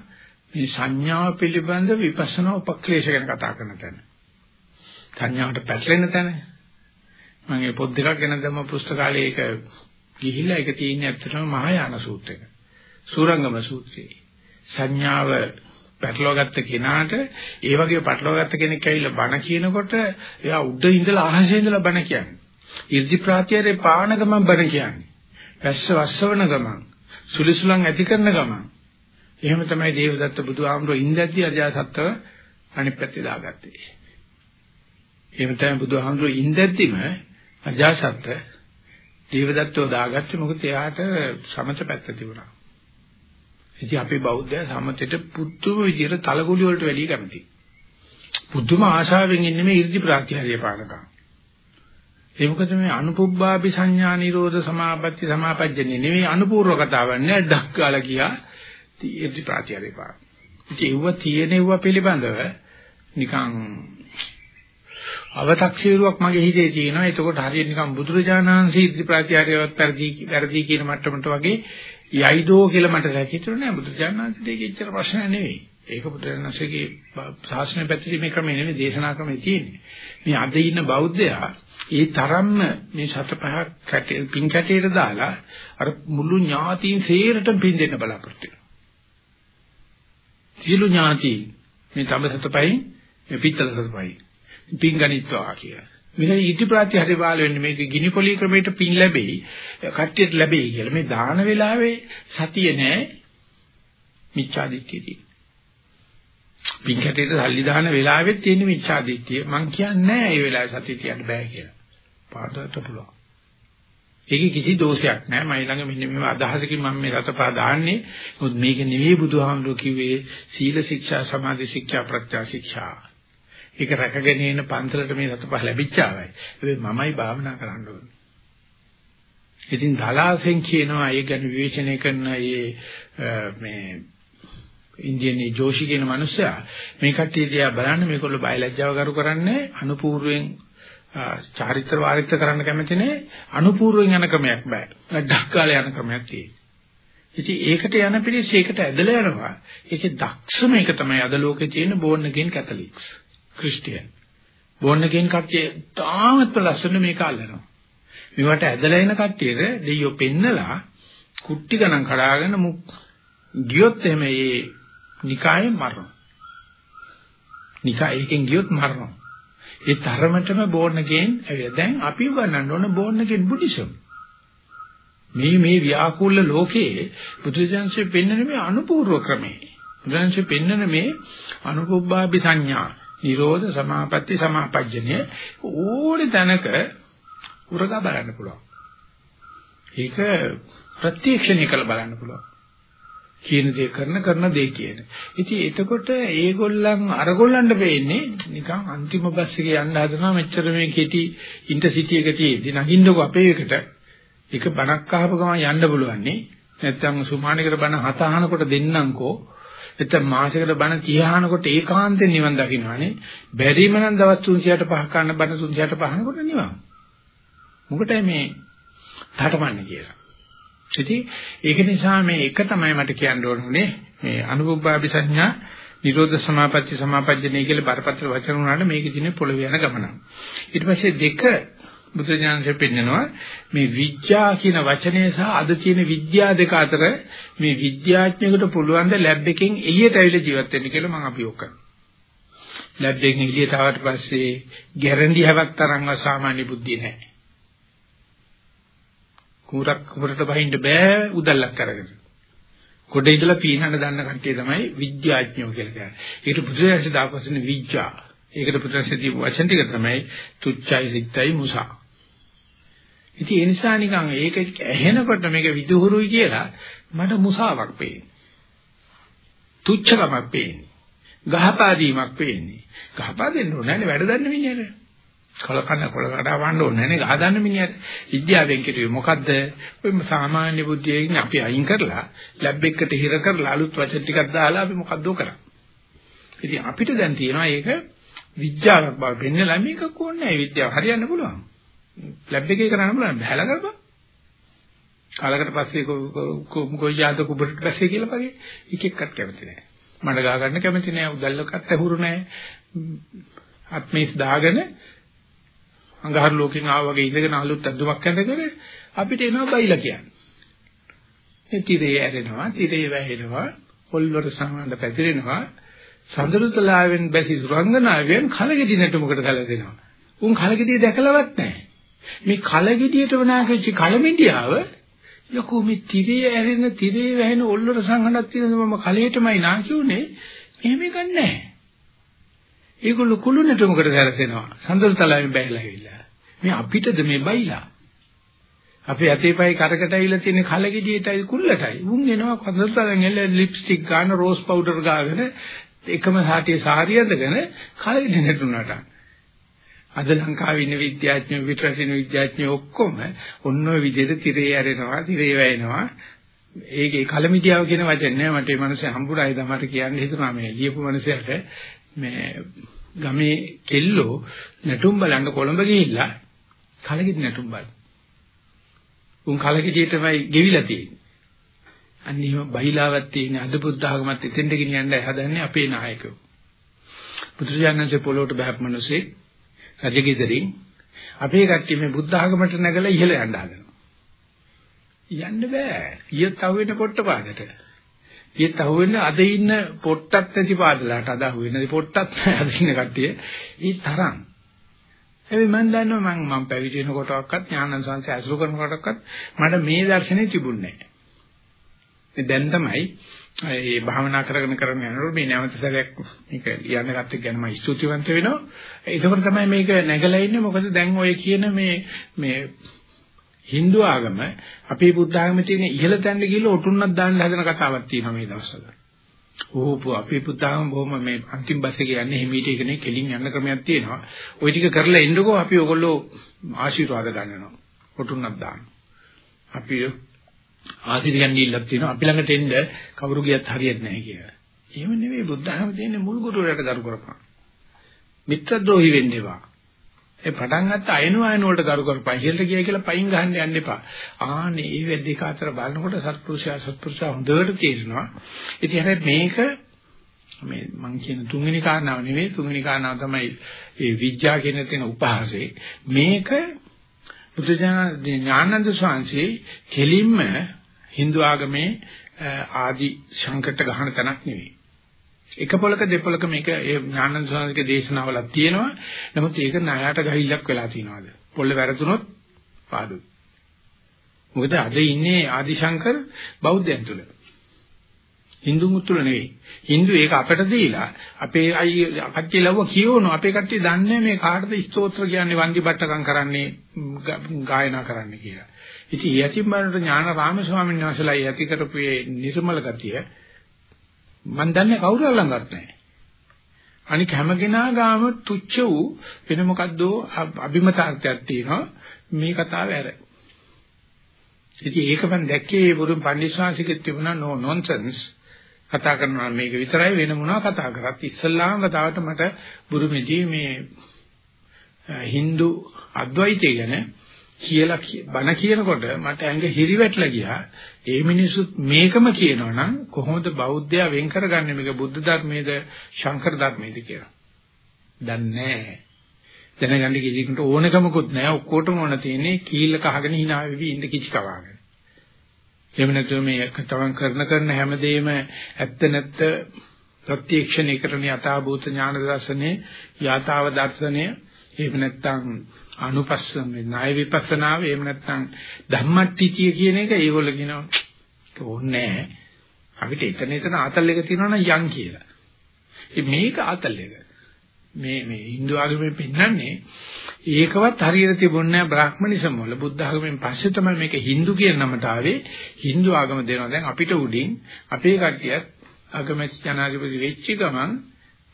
Speaker 1: මේ සංඥාව පිළිබඳ විපස්සනා උපක්ලේශ ගැන කතා කරන තැන. සංඥාවට පැටලෙන තැන. මම මේ පොත් දෙකක් ගැන දැම්ම පුස්තකාලේ ඒක ගිහිල්ලා ඒක තියෙන්නේ ඇත්තටම මහායාන සූත්‍රයක. සූරංගම සූත්‍රයේ. සංඥාව පැටලවගත්ත කෙනාට ඒ වගේ පැටලවගත්ත කෙනෙක් ඇවිල්ලා බණ කියනකොට එයා උඩ ඉඳලා අහසේ ඉඳලා බණ කියන්නේ. 이르දි ප්‍රාත්‍යරේ පාන ගමන් බණ කියන්නේ. වැස්ස වස්සවන ගමන්, සුලිසුලන් ඇති කරන ගමන්. එහෙම තමයි දේවදත්ත බුදුහාමුදුරෝ ඉඳද්දී අජාසත්තව අනිත් පැත්තේ දාගත්තේ. එහෙම තමයි බුදුහාමුදුරෝ ඉඳද්දිම අජාසත්ත දේවදත්තව දාගත්තේ මොකද එයාට සමත පැත්ත තිබුණා. ඉතින් අපේ බෞද්ධය සමතේට පුදුම විදියට තලගුලි වලට වැඩි කැමතියි. පුදුම ආශාවෙන් ඉන්නේ මේ 이르දි ප්‍රාතිහාර්ය පානකම්. ඒ මොකද මේ අනුපුබ්බාපි සංඥා නිරෝධ සමාපatti සමාපජ්ජනේ නෙවෙයි අනුපූර්ව කතාවක් නෑ ඩක්කාලා ගියා ඉර්ධි ප්‍රාතිහාර්ය පාන. ඉතින් ඒව තියෙනව පිළිබඳව නිකන් අව탁සීරුවක් මගේ හිතේ තියෙනවා. එතකොට හරියට නිකන් බුදුරජාණන් වහන්සේ ඉර්ධි ප්‍රාතිහාර්යවත් පරිදි පරිදි කියන මට්ටමට වගේ යයිදෝ කියලා මට හිතුනේ නෑ බුදුරජාණන් වහන්සේට ඒක එච්චර ප්‍රශ්න නෙවෙයි. ඒක බුදුරජාණන්සේගේ ශාසනය පැතිරීමේ ක්‍රමය නෙවෙයි දේශනා ක්‍රමය තියෙන්නේ. මේ අද ඉන්න බෞද්ධයා ඒ තරම්ම මේ සත පහක් කැටේ පින් කැටේට දාලා අර මුළු ඥාතීන් සේරටම පින් දෙන්න බලාපොරොත්තු වෙනවා. සියලු ඥාති මේ තම සත පහින් මේ පිටතල සත පහින් පින් ගණිත්වා කියලා. මෙන්න ඊටි ප්‍රාතිහාර්ය බාල වෙන්නේ මේක ගිනි පොලි ක්‍රමයට පින් ලැබෙයි කට්ටියට ලැබෙයි කියලා. මේ දාන වෙලාවේ සතිය නෑ මිච්ඡාදිට්ඨියදී. පින් කැටේට සල්ලි දාන වෙලාවෙත් තියෙන මිච්ඡාදිට්ඨිය. මං කියන්නේ ඒ වෙලාවේ සතිය තියන්න බෑ කියලා. පාඩට පුළුවන්. ඒකේ කිසි දෝෂයක් නෑ. මයි ළඟ මෙන්න මේ අදහසකින් මම මේ රතපා දාන්නේ. මොකද මේක නෙවෙයි බුදුහාමුදුරුවෝ කිව්වේ සීල ශික්ෂා සමාධි ශික්ෂා ප්‍රත්‍යා ශික්ෂා. ඒක රැකගෙන ඉන්න පන්සලට මේ රතපා ලැබිච්චාවයි. ඒ මමයි භාවනා කරන්න ඕනේ. ඉතින් දලාසෙන් කියනවා ඒ ගැන විවේචනය කරන මේ ඉන්දියන් ජෝෂි කියන මිනිස්සයා මේ කට්ටිය දිහා බලන්න මේගොල්ලෝ බයලජ්ජාව කරු කරන්නේ අනුපූර්වෙන් චාරිත්‍ර වාරිත්‍ර කරන්න කැමති නේ අනුපූර්වෙන් යන ක්‍රමයක් බෑ. ඩක්කාලේ යන ක්‍රමයක් තියෙනවා. ඉතින් ඒකට යන පිළිස් ඒකට ඇදලා යනවා. ඒකේ දක්ෂම එක තමයි අද ලෝකේ තියෙන බෝර්න් අගේන් කැතලික්ස්. ක්‍රිස්තියන්. බෝර්න් අගේන් කට්ටිය තාමත් ලස්සන මේක අල්ලනවා. මේවට ඇදලා එන කට්ටියට දෙයියෝ පෙන්නලා කුට්ටි ගණන් කඩාගෙන මුක් ගියොත් එහෙම මේ නිකායේ මරනවා. නිකායකින් ගියොත් මරනවා. ඒ තරමටම බෝර්න් අගේන් ඇවිල්ලා දැන් අපි උගන්නන්න ඕන බෝර්න් අගේන් බුද්දිසම්. මේ මේ ව්‍යාකූල ලෝකයේ බුදුසසුනේ පෙන්වන මේ අනුපූර්ව ක්‍රමේ. බුදුසසුනේ පෙන්වන මේ අනුපුබ්බාපි සංඥා, නිරෝධ සමාපatti සමාපජ්ජනය ඕනේ තැනක උරගා බලන්න පුළුවන්. ඒක ප්‍රත්‍යක්ෂණය කරලා බලන්න පුළුවන්. කියන දේ කරන කරන දේ කියන. ඉතින් එතකොට ඒගොල්ලන් අරගොල්ලන්ට වෙන්නේ නිකන් අන්තිම බස් එකේ යන්න හදනවා මෙච්චර මේ කෙටි ඉන්ටර්සිටි එක තියෙද්දි නගින්නකෝ අපේ එකට. ඒක බණක් අහපු ගමන් යන්න පුළුවන් නේ. නැත්තම් සුමානිකට බණ හත අහනකොට දෙන්නම්කෝ. නැත්තම් මාසෙකට බණ 30 අහනකොට ඒකාන්තයෙන් නිවන් දකින්නවානේ. බැරිම නම් දවස් 365ක් ගන්න බණ 365 අහනකොට නිවන්. මොකටයි මේ තාඨමන්නේ කියලා. ඉතින් ඒක නිසා මේ එක තමයි මට කියන්න ඕනේ මේ අනුභවභාවි සංඥා නිරෝධ සමාපatti සමාපජ්ජනේ කියලා බරපතල වචන උනාට මේක දිනේ පොළවේ යන ගමන. ඊට පස්සේ දෙක බුදුජානකෙ පෙන්නනවා මේ විද්‍යා කියන වචනය සහ අද තියෙන විද්‍යා දෙක අතර මේ විද්‍යාඥයෙකුට පුළුවන් ද ලැබ් එකෙන් එළියට ඇවිල්ලා ජීවත් වෙන්න කියලා මම අභියෝග කරනවා. ලැබ් එකෙන් එළියට ආවට පස්සේ ගැරන්ටි හැවක් තරම්ව සාමාන්‍ය බුද්ධිය නැහැ. කුරක් කුරට බහින්න බෑ උදැල්ලක් කරගෙන. කොට ඉඳලා පීනන්න දන්න කට්ටිය තමයි විද්‍යාඥයෝ කියලා කියන්නේ. ඒකට බුදුරජාණන් දාපස්සේ විද්‍යා. ඒකට බුදුරජාණන් දී වචන ටික තමයි තුච්චයි රික්තයි මුසා. ඉතින් ඒ නිසා නිකන් ඒක ඇහෙනකොට මේක විදුහුරුයි කියලා මට මුසාවක් පේන්නේ. තුච්චකමක් පේන්නේ. ගහපාදීමක් පේන්නේ. ගහපා දෙන්න ඕනේ නෑනේ වැඩ දන්න මිනිහට. කලකන්න කොලකට වන්න ඕනේ නෑනේ ගහදන්න මිනිහට. විද්‍යාවෙන් කිව්වේ මොකද්ද? ඔය සාමාන්‍ය බුද්ධියෙන් අපි අයින් කරලා ලැබ් එකකට හිර කරලා අලුත් වචන ටිකක් දාලා අපි මොකද්ද කරන්නේ? ඉතින් අපිට දැන් තියෙනවා ඒක විද්‍යාවක් බව පෙන්නලා මේක කොහොන්නේ විද්‍යාව හරියන්න පුළුවන්. ලැබ් එකේ කරන්න පුළුවන් බහැලා කරපන්. කාලකට පස්සේ කොයි යාද කුබරට පස්සේ කියලා වගේ එක එක්කත් කැමති නෑ. මඩ ගහ ගන්න කැමති නෑ උදැල්ලකත් ඇහුරු නෑ. අත්මේස් දාගෙන අඟහරු ලෝකෙන් ආවා වගේ ඉඳගෙන අලුත් අඳුමක් ඇඳගෙන අපිට එනවා බයිලා කියන්නේ. ඒ tire ඇරෙනවා, tire වැහෙනවා, පොල්වර සමහර පැතිරෙනවා. සඳරුතලාවෙන් බැසි සුරංගනාවෙන් කලගෙඩි නැටුමකට සැලසෙනවා. උන් කලගෙඩිය දැකලවත් නැහැ. මේ කලගෙඩියට වනාකෙච්ච කලමිඩියාව යකෝ මේ tire ඇරෙන, tire වැහෙන ඔල්වර සංහනක් තියෙන මම කලයටමයි නාකියුනේ. එහෙම ගන්නෑ. ඒගොල්ලෝ කුළු නැටුමකට සැරසෙනවා. සඳල් තලාවෙන් බැහැලා ඇවිල්ලා. මේ අපිටද මේ බයිලා. අපේ අතේ පයි කරකට ඇවිල්ලා තියෙන කලගෙඩියටයි කුල්ලටයි. උන් එනවා කඳතරන් එල්ල ලිප්ස්ටික් ගන්න රෝස් පවුඩර් ගාගෙන එකම සාටියේ සාරිය ඇඳගෙන කලගෙඩිය නටුනට. අද ලංකාවේ ඉන්න විද්‍යාඥයෝ පිටරටින් විද්‍යාඥයෝ ඔක්කොම ඔන්න ඔය විදිහට තිරේ ඇරෙනවා, තිරේ වැයෙනවා. ඒකේ කලමිටියාව කියන වචනේ නෑ මට මේ මිනිස්සු හම්බුනායි තමයි කියන්න හිතුනා මේ ලියපු මිනිසයාට මේ ගමේ කෙල්ලෝ නැටුම් බලන්න කොළඹ ගිහිල්ලා කලගෙඩි නැටුම් බලන. උන් කලගෙඩියටමයි ගෙවිලා තියෙන්නේ. අන්න එහෙම බයිලාවක් තියෙන අද බුද්ධ ආගමත් එතෙන්ට ගෙනියන්න හදන්නේ අපේ නායකයෝ. පුදුරයන්න්සේ පොළොවට බහප් මිනිස්සේ රජගෙදරින් අපේ කට්ටිය මේ බුද්ධ ආගමට නැගලා ඉහළ යන්න හදනවා. යන්න බෑ. ඊයත් අහුවෙන පොට්ටපාදට. ඊයත් අහුවෙන්නේ අද ඉන්න පොට්ටක් නැති පාදලට අද අහුවෙන්නේ පොට්ටක් අද ඉන්න කට්ටිය. ඊ තරම්. ඒ මම දන්නවා මම මම පැවිදි වෙනකොටවත් ඥානන් සංසය අසුරු කරනකොටවත් මට මේ දර්ශනේ තිබුණේ නැහැ. දැන් තමයි ඒ භාවනා කරගෙන කරගෙන යනකොට මේ නැවත සැරයක් මේක ලියන්න ගත්ත ගැන මම ස්තුතිවන්ත වෙනවා. ඒකෝර තමයි මේක නැගලා ඉන්නේ මොකද දැන් ඔය කියන මේ මේ Hindu ආගම අපේ බුද්ධ ආගමේ තියෙන ඉහළ තැනට ගිහිල්ලා ඔටුන්නක් දාන්න හදන කතාවක් තියෙනවා මේ දවස්වල. ඕපු අපේ බුද්ධ ආගම බොහොම මේ අන්තිම බස් එකේ යන්නේ හිමීට එකනේ කෙලින් යන්න ක්‍රමයක් තියෙනවා. ওই ටික කරලා එන්නකෝ අපි ඔයගොල්ලෝ ආශිර්වාද ගන්නවා. ඔටුන්නක් දාන්න. අපි ආශිර්වාදයන් දීලා තියෙනවා අපි ළඟට එන්න කවුරු ගියත් හරියන්නේ නැහැ කියලා. එහෙම නෙවෙයි බුද්ධ ධර්ම තියෙන්නේ මුල් ගුරුවරයාට කරු කරපන්. මිත්‍රද්‍රෝහි වෙන්න එපා. ඒ පටන් ගත්ත අයන අයන වලට කරු කරපන්. ඉහෙලට ගියා කියලා පයින් ගහන්න යන්න එපා. ආනේ මේ වෙද්දේක අතර බලනකොට සත්පුරුෂයා සත්පුරුෂයා හොඳට තේරෙනවා. ඉතින් හැබැයි මේක මේ මම කියන තුන්වෙනි කාරණාව නෙවෙයි තුන්වෙනි කාරණාව තමයි මේ විඥා කියන තැන උපහාසය. මේක බුදුජාන ඥානන්ද ස්වාමීන් කෙලින්ම Hindu ආගමේ ආදි සංකට්ට ගහන තැනක් නෙවෙයි. එක පොලක දෙපොලක මේක ඒ ඥානන්ද ස්වාමීන්ගේ දේශනාවලක් තියෙනවා. නමුත් ඒක ණයට ගහිල්ලක් වෙලා තියෙනවාද? පොල්ල වැරදුනොත් පාඩුයි. මොකද අද ඉන්නේ ආදිශංකර බෞද්ධයන් තුල. Hindu තුල නෙවෙයි. Hindu ඒක අපට දීලා අපේ අය කට්ටිය ලව්ව කියවනවා. අපේ කට්ටිය දන්නේ මේ කාටද ස්තෝත්‍ර කියන්නේ වන්දි බට්ටකම් කරන්නේ ගායනා කරන්න කියලා. ඉතින් යතිම් බණට ඥානාරාම ස්වාමීන් වහන්සේලා යති කරපු මේ නිර්මල ගතිය මම දන්නේ කවුරු ළඟවත් නැහැ. අනික හැම කෙනා ගාම තුච්ච වූ වෙන මොකද්ද අභිමතාර්ථයක් තියෙනවා මේ කතාව ඇර. ඉතින් ඒක මම දැක්කේ බුදුන් පඬිස්සවාසිකෙත් තිබුණා no nonsense කතා කරනවා මේක විතරයි වෙන මොනවා කතා කරත් ඉස්සල්ලාම කතාවට මට බුරුමෙදී මේ Hindu අද්වෛතය ගැන කියලා බණ කියනකොට මට ඇඟ හිරිවැටලා ගියා. ඒ මිනිස්සුත් මේකම කියනවනම් කොහොමද බෞද්ධයා වෙන් කරගන්නේ? මේක බුද්ධ ධර්මයේද ශංකර ධර්මයේද කියලා. දන්නේ නැහැ. දැනගන්න කිසිකට ඕනකමකුත් නැහැ. ඔක්කොටම ඕන තියෙන්නේ කීල්ල කහගෙන hina වෙවි ඉන්න කිචි කවාගෙන. එහෙම නැත්නම් මේ තමන් කරන කරන හැමදේම ඇත්ත නැත්ත ප්‍රත්‍යක්ෂණය කරන යථාභූත ඥාන දර්ශනේ යථාව දර්ශනය එහෙම නැත්නම් අනුපස්සන ණය විපස්සනාව එහෙම නැත්නම් ධම්මට්ටිතිය කියන එක ඒගොල්ලෝ කියනවා. ඕනේ අපිට එතන එතන ආතල් එක තියෙනවා නම් යන් කියලා. මේක ආතල් එක. මේ මේ Hindu ආගමෙන් පෙන්වන්නේ ඒකවත් හරියට තිබුණේ නැහැ බ්‍රාහ්මනිසම වල බුද්ධ ආගමෙන් පස්සේ තමයි මේක Hindu කියන නමට ආවේ. Hindu ආගම දෙනවා. දැන් අපිට උඩින් අපේ කට්ටියත් අගමැති ජනාධිපති වෙච්ච ගමන්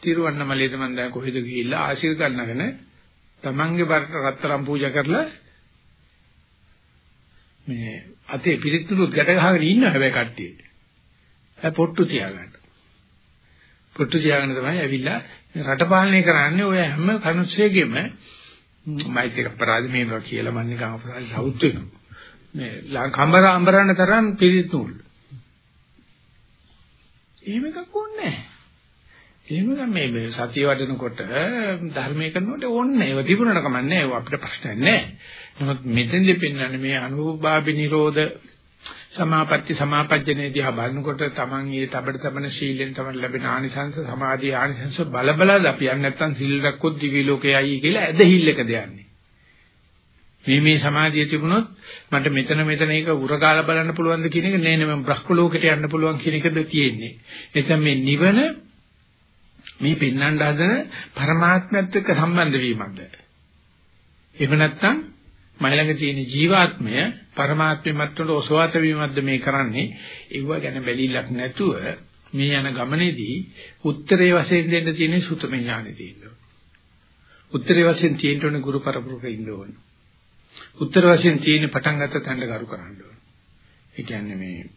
Speaker 1: තිරුවන්නමලේද මන් දැන් කොහෙද ගිහිල්ලා ආශිර්වාද ගන්නගෙන තමන්ගේ බරට රත්තරන් පූජා කරලා මේ අතේ පිළිතුරු ගැට ගහගෙන ඉන්න හැබැයි කට්ටිය. ඒ පොට්ටු තියාගන්න. පොට්ටු තියාගෙන තමයි ඇවිල්ලා රට පාලනය කරන්නේ ඔය හැම කනුස්සෙගෙම මයිත් එක අපරාධ මේවා කියලා මම නිකන් අපරාධ සවුත් වෙනවා. මේ කම්බර අම්බරන තරම් පිළිතුරු. එහෙම එකක් ඕනේ නැහැ. එහෙම මේ මේ සතිය වඩනකොට ධර්මයේ කරනකොට ඕනේ ඒව තිබුණාට කමන්නේ ඒව අපිට ප්‍රශ්නයක් නැහැ. නමුත් මෙතෙන්දි පෙන්වන්නේ මේ අනුභාවි නිරෝධ සමාපatti සමාපජ්ජනේ දිහා බලනකොට Taman ඊ තබඩ තබන සීලෙන් තමයි ලැබෙන ආනිසංස සමාධි ආනිසංස බල බලද අපි යන්නේ නැත්තම් සිල් රැක්කොත් දිවි ලෝකයයි කියලා ඇදහිල්ලක දෙන්නේ. මේ මේ සමාධිය තිබුණොත් මට මෙතන මෙතන එක උරගාලා බලන්න පුළුවන්ද කියන එක නෑ නේ මම බ්‍රහ්ම ලෝකෙට යන්න පුළුවන් කියන එකද තියෙන්නේ. එතන මේ නිවන මේ පෙන්වන්න හදන પરමාත්මයත් එක්ක සම්බන්ධ වීමක්ද? එහෙම නැත්නම් මයිලඟ තියෙන ජීවාත්මය පරමාත්මය මතට ඔසවාත වීමක්ද මේ කරන්නේ ඒව ගැන බැලිලක් නැතුව මේ යන ගමනේදී උත්තරේ වශයෙන් දෙන්න තියෙන සුතම ඥානෙ තියෙනවා. උත්තරේ වශයෙන් තියෙන්න ඕනේ ගුරු පරපුරක ඉන්න ඕනේ. උත්තර වශයෙන් තියෙන පටන් ගත්ත තැනට කරු කරන්න ඕනේ. ඒ කියන්නේ මේ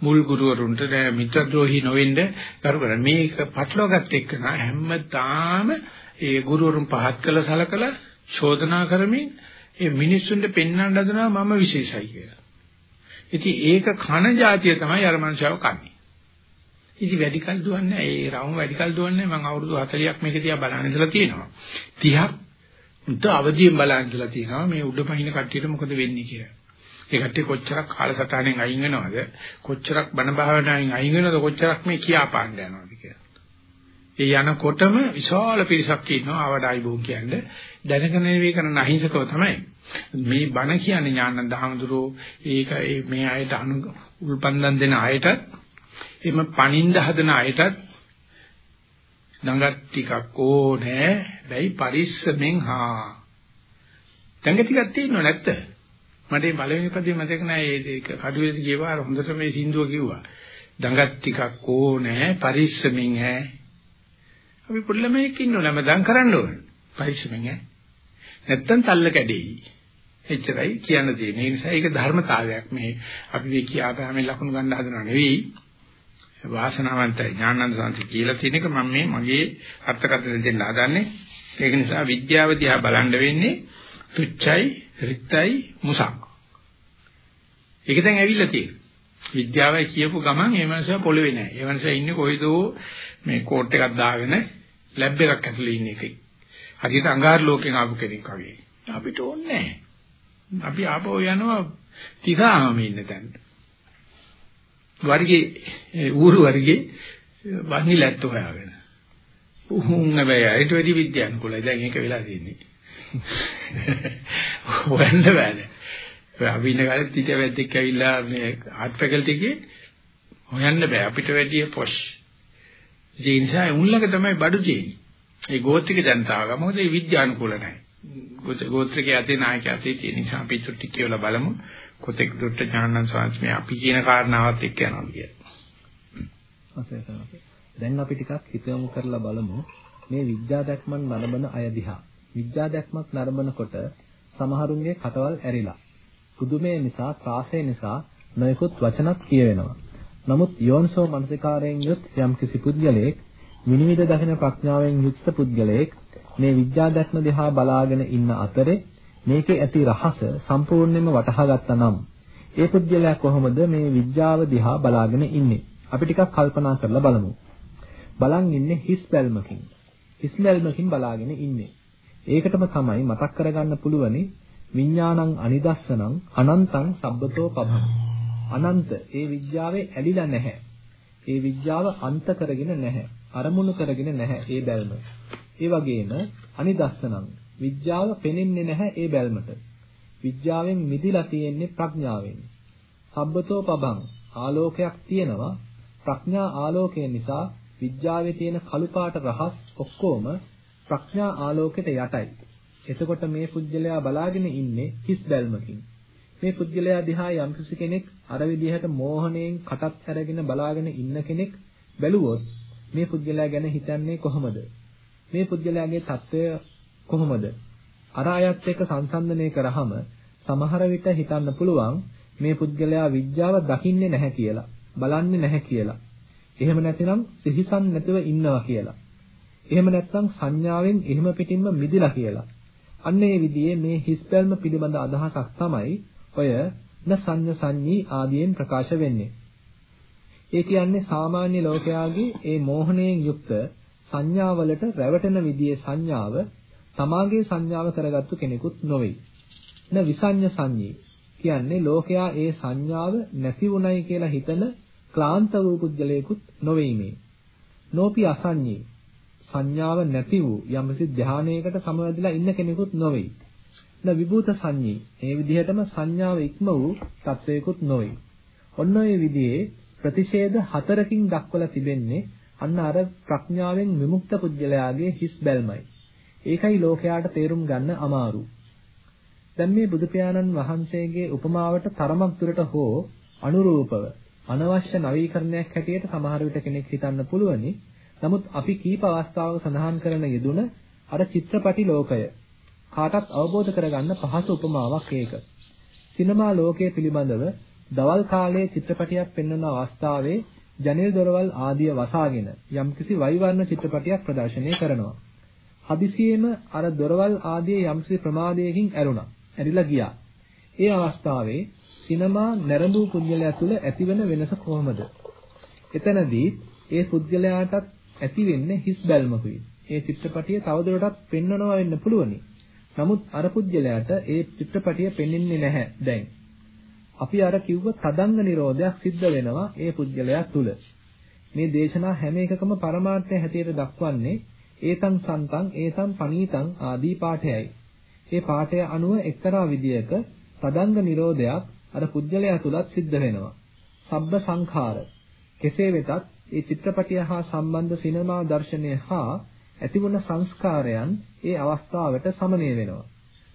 Speaker 1: මුල් ගුරුවරුන්ට මිත්‍රද්‍රෝහී නොවෙන්න කරු කරන්න. මේක පටලවාගත්ත එක්කන හැමදාම ඒ ගුරුවරුන් පහත් කළ සලකලා චෝදනා කරමින් ඒ මිනිස්සුන්ට පෙන්වන්න හදනවා මම විශේෂයි කියලා. ඉතින් ඒක කන જાතිය තමයි අර මනුෂ්‍යව කන්නේ. ඉතින් වැඩි කල් දුවන්නේ ඒ රවුම් වැඩි කල් දුවන්නේ මම අවුරුදු 40ක් මේක තියා බලන් ඉඳලා තියෙනවා 30ක් උන්ට අවදියෙන් බලන් ඉඳලා තියෙනවා මේ උඩ පහින කට්ටියට මොකද වෙන්නේ කියලා ඒ කට්ටිය කොච්චරක් කාලසටහනෙන් අයින් වෙනවද කොච්චරක් බණ භාවනාවෙන් අයින් වෙනවද කොච්චරක් මේ කියා පාන්න යනවද කියලා ඒ යනකොටම විශාල පිරිසක් ඉන්නවා ආවඩයි බෝ කියන්නේ දැනගෙන නෙවෙයි කරන අහිංසකව තමයි මේ බණ කියන්නේ ඥානන්ද හඳුරෝ ඒක මේ අයට අනු උල්පන්දම් දෙන අයට එම පණින්න හදන අයටත් දඟත් ටිකක් ඕනේ. බැයි පරිස්සමෙන් හා. දඟ ටිකක් තියෙනව නැත්ද? මට මේ පළවෙනි පදේ මතක නැහැ. ඒක කඩුවේදී කියවා හොඳට මේ සින්දුව කිව්වා. දඟත් ටිකක් ඕනේ පරිස්සමෙන් ඈ. අපි පොල්ලමේක ඉන්නවනේ මම කරන්න ඕනේ. පරිස්සමෙන් ඈ. නැත්තම් තල්ල කැඩෙයි. එච්චරයි කියන්න තියෙන්නේ. ඒ නිසා ඒක ධර්මතාවයක් මේ අපි මේ කියාපෑමේ ලකුණු ගන්න හදනව නෙවෙයි. වාසනාවන්තයි ඥානන්ද සාන්ති කියලා තියෙන එක මම මේ මගේ අර්ථකථන දෙන්න හදන්නේ. ඒක නිසා විද්‍යාව දිහා බලන්න වෙන්නේ තුච්චයි, රික්තයි, මුසක්. ඒක දැන් ඇවිල්ලා තියෙනවා. විද්‍යාවයි කියපු ගමන් ඒ මනුස්සයා පොළවේ නැහැ. ඒ මනුස්සයා ඉන්නේ කොයිදෝ මේ කෝට් එකක් දාගෙන ලැබ් එකක් ඇතුලේ ඉන්න එකයි. හරියට අඟහරු ලෝකෙන් ආපු කෙනෙක් වගේ. අපිට ඕනේ නැහැ. අපි ආපහු යනවා තිසාම ඉන්න තැනට. වර්ගේ ඌරු වර්ගේ වහිලැත්ත හොයාගෙන. උහුන් හැබැයි ඊට වැඩි විද්‍යානුකූලයි. දැන් ඒක වෙලා තියෙන්නේ. හොයන්න බෑනේ. අපි ඉන්න කාලේ ටික වැද්දෙක් ඇවිල්ලා මේ ආර්ට් ෆැකල්ටි එකේ හොයන්න බෑ අපිට වැඩි පොෂ්. ඒ නිසා උන්ලක තමයි බඩු තියෙන්නේ. ඒ ගෝත්‍රික ජනතාවග මොකද ඒ විද්‍යානුකූල නැහැ. ගෝත්‍රිකයේ අතේ නායකයා අතේ තියෙන නිසා අපි චුට්ටි කියලා බලමු. කොතෙක් දුරට ඥානන් ස්වාමීන් අපි කියන කාරණාවත් එක්ක යනවා
Speaker 2: කියලා. දැන් අපි ටිකක් හිතමු කරලා බලමු මේ විඥා දැක්මන් නරඹන අය දිහා. විඥා දැක්මක් නරඹනකොට සමහරුන්ගේ කටවල් ඇරිලා. පුදුමේ නිසා, ත්‍රාසය නිසා නොයෙකුත් වචනත් කියවෙනවා. නමුත් යෝන්සෝ මනසිකාරයෙන් යුත් යම්කිසි පුද්ගලයෙක් විනිවිද දකින ප්‍රඥාවෙන් යුක්ත පුද්ගලයෙක් මේ විඥා දැක්ම දිහා බලාගෙන ඉන්න අතරේ මේකේ ඇති රහස සම්පූර්ණයෙන්ම වටහා ගත්තා නම් ඒ පුද්ගලයා කොහොමද මේ විද්‍යාව දිහා බලාගෙන ඉන්නේ? අපි ටිකක් කල්පනා කරලා බලමු. බලන් ඉන්නේ හිස් බැල්මකින්. හිස් බැල්මකින් බලාගෙන ඉන්නේ. ඒකටම තමයි මතක් කරගන්න පුළුවනි විඥානං අනිදස්සනං අනන්තං සබ්බතෝ පබං. අනන්ත ඒ විද්‍යාවේ ඇලිලා නැහැ. ඒ විද්‍යාව අන්ත කරගෙන නැහැ. අරමුණු කරගෙන නැහැ ඒ බැල්ම. ඒ වගේම අනිදස්සනං විද්‍යාව පෙනෙන්නේ නැහැ ඒ බැල්මට. විද්‍යාවෙන් මිදිලා තියෙන්නේ ප්‍රඥාවෙන්. සබ්බතෝ පබං ආලෝකයක් තියෙනවා. ප්‍රඥා ආලෝකය නිසා විද්‍යාවේ තියෙන කළු පාට රහස් ඔක්කොම ප්‍රඥා ආලෝකයට යටයි. එතකොට මේ පුජ්‍යලයා බලාගෙන ඉන්නේ හිස් බැල්මකින්. මේ පුජ්‍යලයා දිහා යම් කෙනෙක් අර විදිහට මෝහණයෙන් කටත් අරගෙන බලාගෙන ඉන්න කෙනෙක් බැලුවොත් මේ පුජ්‍යලයා ගැන හිතන්නේ කොහොමද? මේ පුජ්‍යලයාගේ తত্ত্বය කොහොමද? අර අයත් එක්ක සංසන්දනය කරාම සමහර විට හිතන්න පුළුවන් මේ පුද්ගලයා විද්‍යාව දකින්නේ නැහැ කියලා බලන්නේ නැහැ කියලා එහෙම නැතිනම් සිහිසන් නැතුව ඉන්නවා කියලා එහෙම නැත්නම් සංඥාවෙන් එහෙම පිටින්ම මිදිලා කියලා. අන්න ඒ විදිහේ මේ හිස් බැල්ම පිළිබඳ අදහසක් තමයි ඔය න සංඤ සංඤී ආදියෙන් ප්‍රකාශ වෙන්නේ. ඒ කියන්නේ සාමාන්‍ය ලෝකයාගේ ඒ මෝහණයෙන් යුක්ත සංඥාවලට රැවටෙන විදිහේ සංඥාව තමාගේ සංඥාව කරගත්තු කෙනෙකුත් නොවේ. න විසඤ්ඤ සංඤී කියන්නේ ලෝකයා ඒ සංඥාව නැති වුණයි කියලා හිතන ක්ලාන්ත වූ පුද්ගලයෙකුත් නොවේ මේ. නෝපි අසඤ්ඤී සංඥාව නැති වූ යම්කිසි ධානයකට සමවැදලා ඉන්න කෙනෙකුත් නොවේ. න විභූත සංඤී මේ විදිහටම සංඥාව ඉක්ම වූ සත්වයකුත් නොවේ. ඔන්න ඔය විදිහේ ප්‍රතිෂේධ හතරකින් දක්වලා තිබෙන්නේ අන්න අර ප්‍රඥාවෙන් විමුක්ත පුද්ගලයාගේ හිස් බැල්මයි. ඒකයි ලෝකයාට තේරුම් ගන්න අමාරු. දැන් මේ බුදු පියාණන් වහන්සේගේ උපමාවට තරමක් දුරට හෝ අනුරූපව අනවශ්‍ය නවීකරණයක් හැටියට සමහර විට කෙනෙක් හිතන්න පුළුවනි. නමුත් අපි කීප අවස්ථාවක සඳහන් කරන යෙදුන අර චිත්‍රපටි ලෝකය කාටත් අවබෝධ කරගන්න පහසු උපමාවක් ඒක. සිනමා ලෝකයේ පිළිබඳව දවල් කාලයේ චිත්‍රපටියක් පෙන්වන අවස්ථාවේ ජනෙල් දොරවල් ආදිය වසාගෙන යම්කිසි වෛවර්ණ චිත්‍රපටියක් ප්‍රදර්ශනය කරනවා. හදිසියෙම අර දොරවල් ආදී යම්කිසි ප්‍රමාදයකින් ඇරුණා. ඇරිලා ගියා. ඒ අවස්ථාවේ සිනමා නැරඹූ පුද්ගලයා තුළ ඇතිවන වෙනස කොහොමද? එතනදී ඒ පුද්ගලයාටත් ඇති වෙන්නේ හිස් බැල්මකුයි. ඒ චිත්‍රපටිය තවදුරටත් පෙන්වනවා වෙන්න පුළුවනි. නමුත් අර පුද්ගලයාට ඒ චිත්‍රපටිය පෙන්වෙන්නේ නැහැ දැන්. අපි අර කිව්ව තදංග නිරෝධයක් සිද්ධ වෙනවා ඒ පුද්ගලයා තුළ. මේ දේශනා හැම එකකම පරමාර්ථය හැටියට දක්වන්නේ ඒතං සන්තං ඒතං පනීතං ආදී පාඨයයි. මේ පාඨය අනුව එක්තරා විදියක තදංග නිරෝධයක් අර පුජ්‍යලයා තුලත් සිද්ධ වෙනවා. සබ්බ සංඛාර. කෙසේ වෙතත් ඒ චිත්‍රපටිය හා සම්බන්ධ සිනමා දර්ශනය හා ඇතිවන සංස්කාරයන් ඒ අවස්ථාවට සමනය වෙනවා.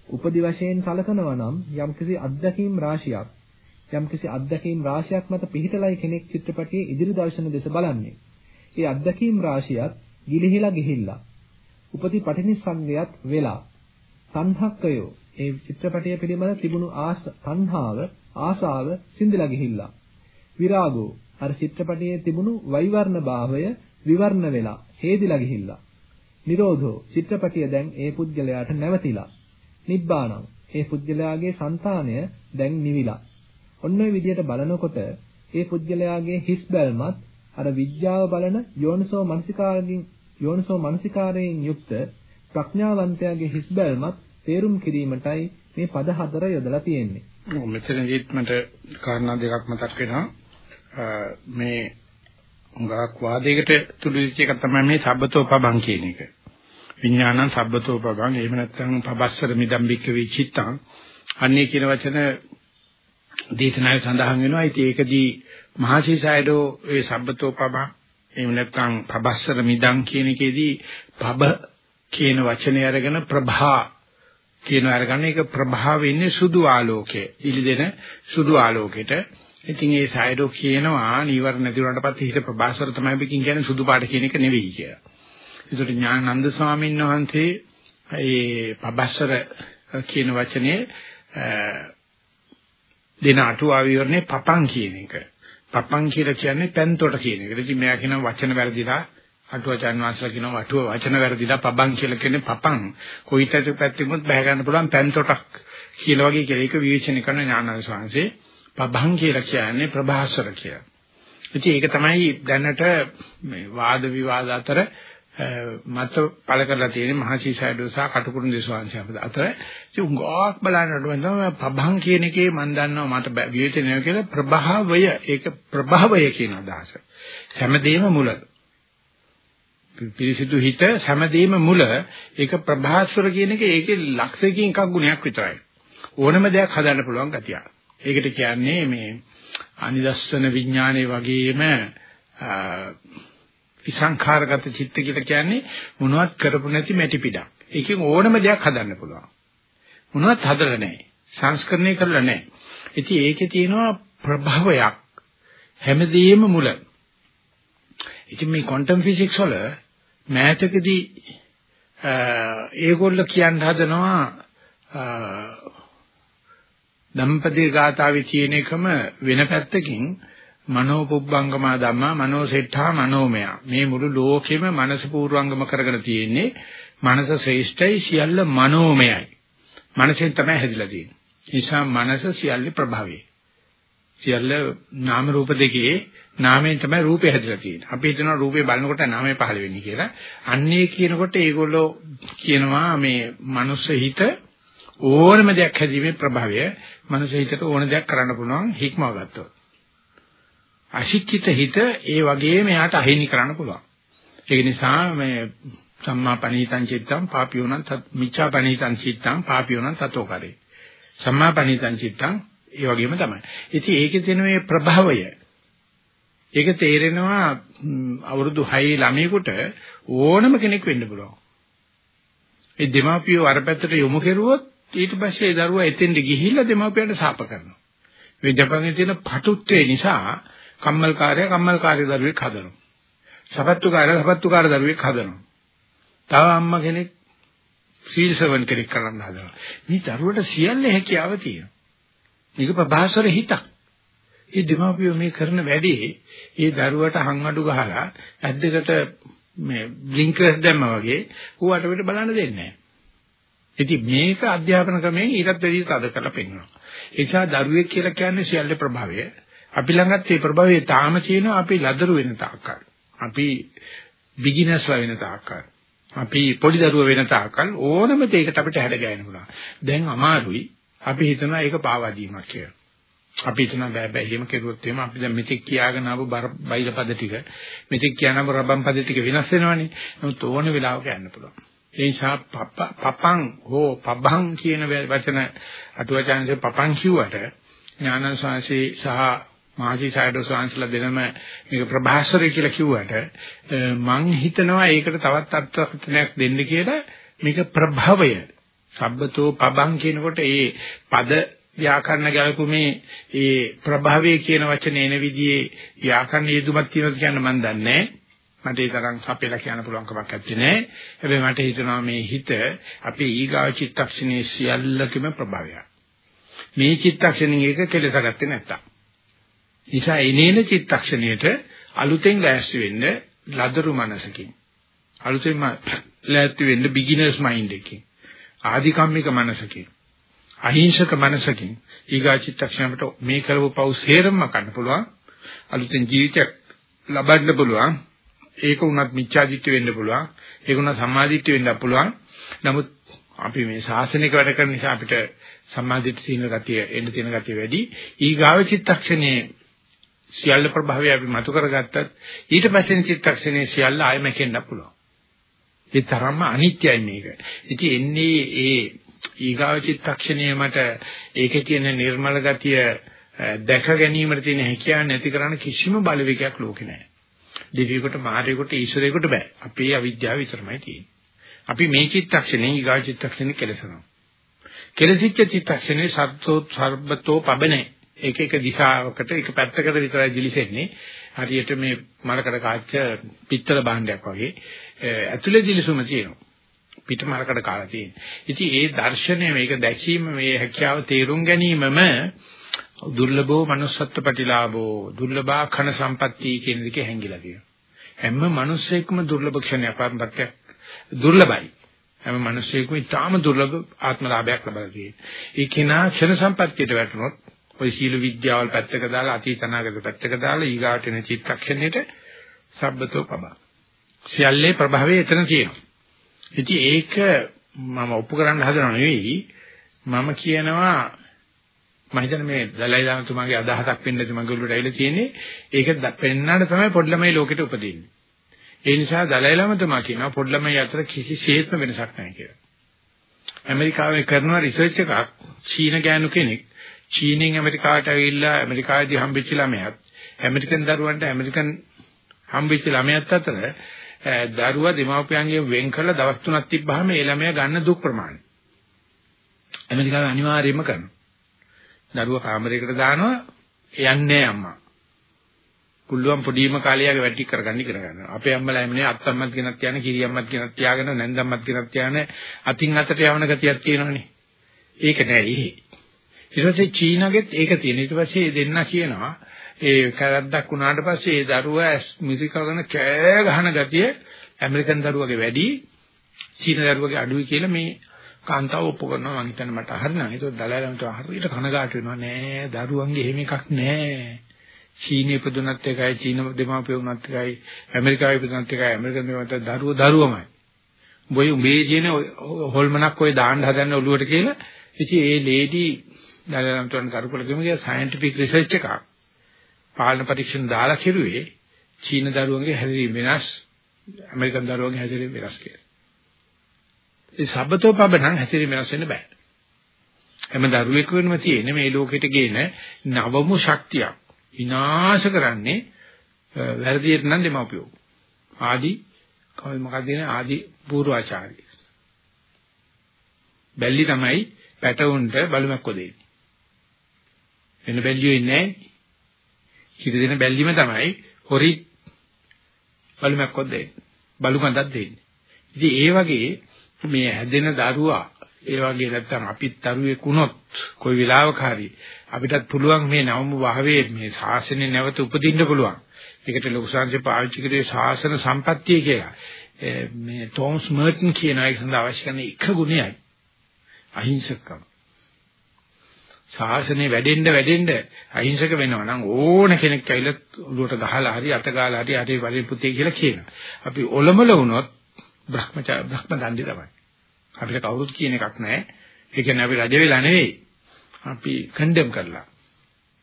Speaker 2: උපදි වශයෙන් සලකනවා නම් යම්කිසි අත්දැකීම් රාශියක් යම්කිසි අත්දැකීම් රාශියක් මත පිහිටලයි කෙනෙක් චිත්‍රපටියේ ඉදිරි දර්ශන දෙස බලන්නේ. ඒ අත්දැකීම් රාශියත් ගිලිහිලා ගිහිල්ලා උපති පටිනිස්සග්ගයත් වෙලා සංහක්කයෝ ඒ චිත්‍රපටය පිළිබඳ තිබුණු ආස තණ්හාව ආසාව සිඳලා ගිහිල්ලා විරාගෝ අර චිත්‍රපටයේ තිබුණු වෛවර්ණ භාවය විවර්ණ වෙලා හේදිලා ගිහිල්ලා නිරෝධෝ චිත්‍රපටිය දැන් ඒ පුද්ගලයාට නැවතිලා නිබ්බාණං ඒ පුද්ගලයාගේ సంతානය දැන් නිවිලා ඔන්න ඔය විදිහට බලනකොට ඒ පුද්ගලයාගේ හිස් බැල්මත් අර විඥාව බලන යෝනිසෝ මනසිකාරයෙන් යෝනිසෝ මනසිකාරයෙන් යුක්ත ප්‍රඥාවන්තයාගේ හිස් බැල්මත් තේරුම් කිරීමටයි මේ පද හතර යොදලා තියෙන්නේ.
Speaker 1: ඔව් මෙතනදිත් මට කාරණා දෙකක් මතක් වෙනවා. මේ උඟක් වාදයකට තුඩුවිච්ච එක තමයි මේ සබ්බතෝ පබං කියන එක. විඥානං සබ්බතෝ පබං එහෙම නැත්නම් පබස්සර මිදම්බික්ක විචිත්තං අන්නේ කියන වචන දේශනාවේ සඳහන් වෙනවා. ඉතින් ඒකදී මහසීසයඩෝ ඒ සබ්බතෝ පබං එහෙම නැත්නම් පබස්සර මිදං කියන එකේදී පබ කියන වචනේ අරගෙන ප්‍රභා කියන අරගන්න ඒක ප්‍රභාව වෙන්නේ සුදු ආලෝකයේ. ඉලිදෙන සුදු ආලෝකෙට. ඉතින් ඒ සයිඩෝ කියනවා නීවරණ නැති වුණාට පස්සේ හිස ප්‍රබාසර තමයි බකින් කියන්නේ සුදු පාට කියන එක නෙවෙයි කියලා. ඒකට ඥානানন্দ ස්වාමීන් වහන්සේ ඒ ප්‍රබාසර කියන වචනේ දෙන අටුවා විවරණේ පපං කියන එක. පපං කියලා කියන්නේ පැන්තොට කියන එක. ඉතින් මෙයා කියන වචන වැරදිලා අටුවචන් වහන්සේලා කියන වටුව වචන වැරදිලා පබං කියලා කියන්නේ පපං. කොයිතරම් පැත්තෙමුත් බහ ගන්න පුළුවන් පැන්තොටක් කියලා වගේ කියලා ඒක විවේචනය කරන ඥානানন্দ ස්වාමීන් වහන්සේ පබං කියලා කියන්නේ ප්‍රභාසර කියලා. ඉතින් ඒක තමයි දැනට මේ වාද විවාද අතර මත පළ කරලා තියෙන මහසීසයිඩෝ සහ කටුකුරුන් දේශවාංශය අතර. ඉතින් උංගාවක් බලන්නට වෙනවා ප්‍රභං කියන එකේ මම දන්නවා මට විවේචනය කියලා ප්‍රභාවය. ඒක ප්‍රභාවය කියන අදහස. හැමදේම මුල. පිරිසිදු හිත හැමදේම මුල. ඒක ප්‍රභාස්වර කියන එක ඒකේ ලක්ෂයකින් එකක් ගුණයක් විතරයි. ඕනම දෙයක් හදන්න පුළුවන් ගතිය ඒකට කියන්නේ මේ අනිදස්සන විඥානයේ වගේම විසංඛාරගත චිත්ත කියලා කියන්නේ මොනවත් කරපු නැති මැටි පිටක්. ඒකෙන් ඕනම දෙයක් හදන්න පුළුවන්. මොනවත් හදලා නැහැ. සංස්කරණය කරලා නැහැ. ඉතින් ඒකේ තියෙනවා ප්‍රභවයක්. හැමදේම මුල. ඉතින් මේ ක්වොන්ටම් ෆිසික්ස් වල මෑතකදී ඒගොල්ලෝ කියන්න හදනවා දම්පති ගාථාවේ තියෙන එකම වෙන පැත්තකින් මනෝ පුබ්බංගමා ධම්මා මනෝ සෙට්ඨා මනෝමය මේ මුළු ලෝකෙම මනස පූර්වංගම කරගෙන තියෙන්නේ මනස ශ්‍රේෂ්ඨයි සියල්ල මනෝමයයි මනසෙන් තමයි හැදිලා තියෙන්නේ. නිසා මනස සියල්ල ප්‍රභවයි. සියල්ල නාම රූප දෙකේ නාමයෙන් තමයි රූපය හැදිලා තියෙන්නේ. අපි හිතනවා රූපේ බලනකොට නාමය පහළ වෙන්නේ කියලා. අන්නේ කියනකොට ඒගොල්ලෝ කියනවා මේ මනුස්ස හිත ඕනම දෙයක් හැදීමේ ප්‍රභවය මනුස්ස හිතට ඕන දෙයක් කරන්න පුළුවන් හික්මව ගත්තොත් අශික්කිත හිත ඒ වගේම එයාට අහිමි කරන්න පුළුවන්. ඒක නිසා මේ සම්මා පණීතං චිත්තං පාපියෝනං මිච්ඡා පණීතං චිත්තං පාපියෝනං තතෝ කරේ. සම්මා පණීතං චිත්තං ඒ වගේම තමයි. ඉතින් ඒකේ තියෙන මේ ප්‍රභවය ඒක තේරෙනවා අවුරුදු 6 ළමයෙකුට ඕනම කෙනෙක් වෙන්න පුළුවන්. ඒ දෙමාපියෝ අර පැත්තට යොමු කෙරුවොත් ඊට පස්සේ ඒ දරුවා එතෙන්ට ගිහිල්ලා දෙමාපියන්ට සාප කරනවා. මේ ජපන්යේ තියෙන පටුත්වය නිසා කම්මල්කාරය කම්මල්කාරී දරුවෙක් හදනවා. සපත්තුකාරය සපත්තුකාර දරුවෙක් හදනවා. තව අම්මා කෙනෙක් සීල් සවන් කෙනෙක් කරන්න හදනවා. මේ දරුවට සියල්ල හැකියාව තියෙනවා. මේක ප්‍රභාසර හිතක්. ඒ දෙමාපියෝ මේ කරන වැඩේ ඒ දරුවට හංගඩු ගහලා ඇද්දකට මේ බ්ලින්කර්ස් දැම්මා වගේ ඌට පිට බලන්න දෙන්නේ නැහැ. ඉතින් මේක අධ්‍යාපන ක්‍රමයෙන් ඊටත් වැඩිය තද කරලා පෙන්නනවා. ඒ නිසා දරුවෙක් කියලා කියන්නේ සියල්ල ප්‍රභාවය. අපි ළඟත් මේ ප්‍රභාවය තාම තියෙනවා අපි ලදරු වෙන තාක්කල්. අපි බිග්ිනර්ස්ලා වෙන තාක්කල්. අපි පොඩි දරුවෝ වෙන තාක්කල් ඕනම දෙයකට අපිට හැඩ ගැහෙන්න පුළුවන්. දැන් අමාරුයි. අපි හිතනවා ඒක පාවා දීමක් කියලා. අපි හිතනවා බෑ බෑ එහෙම කෙරුවොත් එහෙම අපි දැන් මෙතෙක් කියාගෙන ආපු බයිල පද ටික මෙතෙක් කියනම රබම් පද ටික වෙනස් වෙනවනේ. නමුත් ඕන වෙලාවක යන්න පුළුවන්. ඒ නිසා පපං හෝ පබං කියන වචන අටුවචාන්සේ පපං කිව්වට ඥානං ස්වාමීන් සහ මාසි සයිඩෝ ස්වාමීන්ලා දෙනම මේක ප්‍රභාස්වරය කියලා කිව්වට මං හිතනවා ඒකට තවත් අර්ථකථනයක් දෙන්න කියලා මේක ප්‍රභවය. සබ්බතෝ පබං කියනකොට ඒ පද ව්‍යාකරණ ගැලපුමේ ඒ ප්‍රභවය කියන වචනේ එන විදිහේ ව්‍යාකරණ යෙදුමක් තියෙනවද කියන්න මම දන්නේ මට ඒ තරම් සපෙලා කියන්න පුළුවන් කමක් නැත්තේ හැබැයි මට හිතෙනවා මේ හිත අපේ ඊගාව චිත්තක්ෂණයේ සියල්ලකම ප්‍රභවයක්. මේ චිත්තක්ෂණින් එක කෙලසගත්තේ නැත්තම්. නිසා එනේන චිත්තක්ෂණයට අලුතෙන් ලෑස්ති වෙන්න ලදරු මනසකින් අලුතෙන් ලෑස්ති වෙන්න බිග්ිනර්ස් මයින්ඩ් එකකින් ආධිකම්මික මනසකින් අහිංසක මනසකින් ඊගා චිත්තක්ෂණයට මේ කරව පව් සේරම ගන්න පුළුවන්. අලුතෙන් ජීවිතයක් ලබන්න පුළුවන්. ඒක උනත් මිච්ඡාදිත්‍ය වෙන්න පුළුවන්. ඒක උනත් සම්මාදිත්‍ය වෙන්න පුළුවන්. නමුත් අපි මේ ශාසනික වැඩ කරන නිසා අපිට සම්මාදිත්‍ය සීන ගතිය එන්න තියෙන ගතිය වැඩි. ඊගාව චිත්තක්ෂණයේ සියල්ල ප්‍රභාවය අපි මතු කරගත්තත් ඊට පස්සේ චිත්තක්ෂණයේ සියල්ල ආයෙම කෙන්න පුළුවන්. ඒ තරම්ම අනිත්‍යයි මේක. ඉතින් එන්නේ ඒ ඊගාව චිත්තක්ෂණයේ මට ඒකේ තියෙන නිර්මල ගතිය දැක ගැනීමට තියෙන හැකියාව නැති කරන කිසිම බලවේගයක් ලෝකේ නැහැ. දෙවියෙකුට මාරයෙකුට ඊශ්වරයෙකුට බෑ. අපේ අවිද්‍යාව විතරමයි තියෙන්නේ. අපි මේ චිත්තක්ෂණේ ඊගාව චිත්තක්ෂණේ කෙලසනවා. කෙලසිච්ච චිත්තක්ෂණේ සත්‍යෝ සර්බතෝ පබනේ. එක එක දිශාවකට එක පැත්තකට විතරයි දිලිසෙන්නේ. හරියට මේ මලකඩ කාච්ච පිත්තල භාණ්ඩයක් වගේ ඇතුලේ දිලිසුම තියෙනවා. පිටමරකට කාලා තියෙන්නේ. ඉතින් ඒ දර්ශනය මේක දැකීම මේ හැකියාව තේරුම් ගැනීමම දුර්ලභෝ manussත්ත්ව ප්‍රතිලාභෝ දුර්ලභා khන සම්පatti කියන දෙකේ හැංගිලා තියෙනවා. හැම මිනිස්සෙක්ම දුර්ලභ ක්ෂණයක් පරම්පරයක් දුර්ලභයි. හැම මිනිස්සෙකුම ඊටාම දුර්ලභ ආත්ම ලාභයක් ලබලා තියෙනවා. ඒ කෙනා ක්ෂණ සම්පත්තියට වැටුනොත් ওই සීල විද්‍යාවල් පැත්තක දාලා අතීත අනාගත පැත්තක දාලා ඊගාට එන චිත්තක්ෂණයට සබ්බතෝ පබා. සියල්ලේ ප්‍රභවය එතන තියෙනවා. ඉතින් ඒක මම ඔප්පු කරන්න හදනව නෙවෙයි මම කියනවා මම හිතන්නේ මේ දලයි ලාමතුමාගේ අදහසක් වෙන්න ඇති මගේ උඩට ඇවිල්ලා තියෙන්නේ ඒක පෙන්වන්න තමයි පොඩි ළමයි ලෝකෙට උපදින්නේ. ඒ නිසා දලයි ලාමතුමා කියනවා පොඩි ළමයි අතර කිසිසේත්ම වෙනසක් නැහැ කියලා. ඇමරිකාවේ කරන රිසර්ච් එකක් චීන ගෑනු කෙනෙක් චීනෙන් ඇමරිකාවට ඇවිල්ලා ඇමරිකාවේදී හම්බෙච්ච ළමයාත් ඇමරිකන් දරුවන්ට ඇමරිකන් හම්බෙච්ච ළමයාත් අතර දරුවා දෙමාපියන්ගෙන් වෙන් කරලා දවස් තුනක් තිබ්බහම ඒ ළමයා ගන්න දුක් ප්‍රමාණය. ඇමරිකාවේ අනිවාර්යයෙන්ම කරනවා. දරුවා කාමරයකට දානවා යන්නේ අම්මා. පුළුවන් පොඩිම කාලයක වැඩි කරගන්න ඉගෙන ගන්නවා. අපේ අම්මලා එන්නේ අත්තම්මත් කෙනක් තියාන, කිරියම්මත් කෙනක් තියාගෙන, නැන්දම්මත් කෙනක් තියාන අතින් අතට යවන ගතියක් තියෙනවනේ. ඒක නෑ ඉහි. ඊට පස්සේ චීනගෙත් ඒක තියෙන. ඊට පස්සේ දෙන්න කියනවා ඒ කරද්දක් වුණාට පස්සේ ඒ දරුවා මිසිකගෙන කෑ ගහන ගතිය ඇමරිකන් දරුවගේ වැඩි චීන දරුවගේ අඩුයි කියලා මේ කාන්තාව ඔප්පු කරනවා මං හිතන්නේ මට හරිනම්. ඒක දලයිලන්ට හරියට කනගාටු වෙනවා. නෑ දරුවන්ගේ එහෙම එකක් නෑ. චීනයේ පුදුනත් එකයි චීන දෙමාපිය වුණත් එකයි ඇමරිකාවේ පුදුනත් එකයි ඇමරිකන් දෙමාපිය දරුවෝ දරුවමයි. බොයි උඹේ කියන හොල්මනක් ඔය දාන්න හදන්න ඔළුවට කියලා. ඉතින් ඒ ලේඩි දලයිලන්ට කරුකල කිව්වේ සයන්ටිෆික් රිසර්ච් එකක්. පාලන පරීක්ෂණ දාලා කෙරුවේ චීන දරුවන්ගේ හැදිරීම වෙනස් ඇමරිකන් දරුවන්ගේ හැදිරීම වෙනස් කියලා. ඒ සබතෝ පබනම් හැදිරීම වෙනස් වෙන්න බෑ. හැම දරුවෙක් වෙනම තියෙන මේ ලෝකෙට ගේන නවමු ශක්තියක් විනාශ කරන්නේ වැරදියට නම් දෙමාපියෝ. ආදි මොකක්ද කියන්නේ ආදි පූර්වාචාරය. බැල්ලි තමයි පැටවුන්ට බලුමැක්කෝ දෙන්නේ. වෙන බැල්ලියෝ ඉන්නේ නැහැ. කිරි දෙන බැල්ලිම තමයි හොරි බලුමැක්කෝ දෙන්නේ. බලුමඳක් දෙන්නේ. ඉතින් ඒ වගේ මේ හැදෙන දරුවා ඒ වගේ නැත්තම් අපිත් දරුවෙක් වුණොත් කොයි වෙලාවක හරි අපිටත් පුළුවන් මේ නවම භාවයේ මේ ශාසනය නැවත උපදින්න පුළුවන්. ඒකට ලොකු සංජය පාවිච්චි කරේ ශාසන සම්පත්තිය කියලා. මේ ටෝම්ස් මර්ටන් කියන එක සඳහා අවශ්‍ය කරන එක ගුණයයි. අහිංසකකම. ශාසනය වැඩෙන්න වැඩෙන්න අහිංසක වෙනවා නම් ඕන කෙනෙක් ඇවිල්ලා උඩට ගහලා හරි අත ගාලා හරි හරි වලින් පුතේ කියලා කියනවා. අපි ඔලමල වුණොත් බ්‍රහ්මචා බ්‍රහ්ම දණ්ඩි තමයි. අපිට කවුරුත් කියන එකක් නැහැ. ඒ කියන්නේ අපි රජ වෙලා නෙවෙයි. අපි කන්ඩම් කරලා.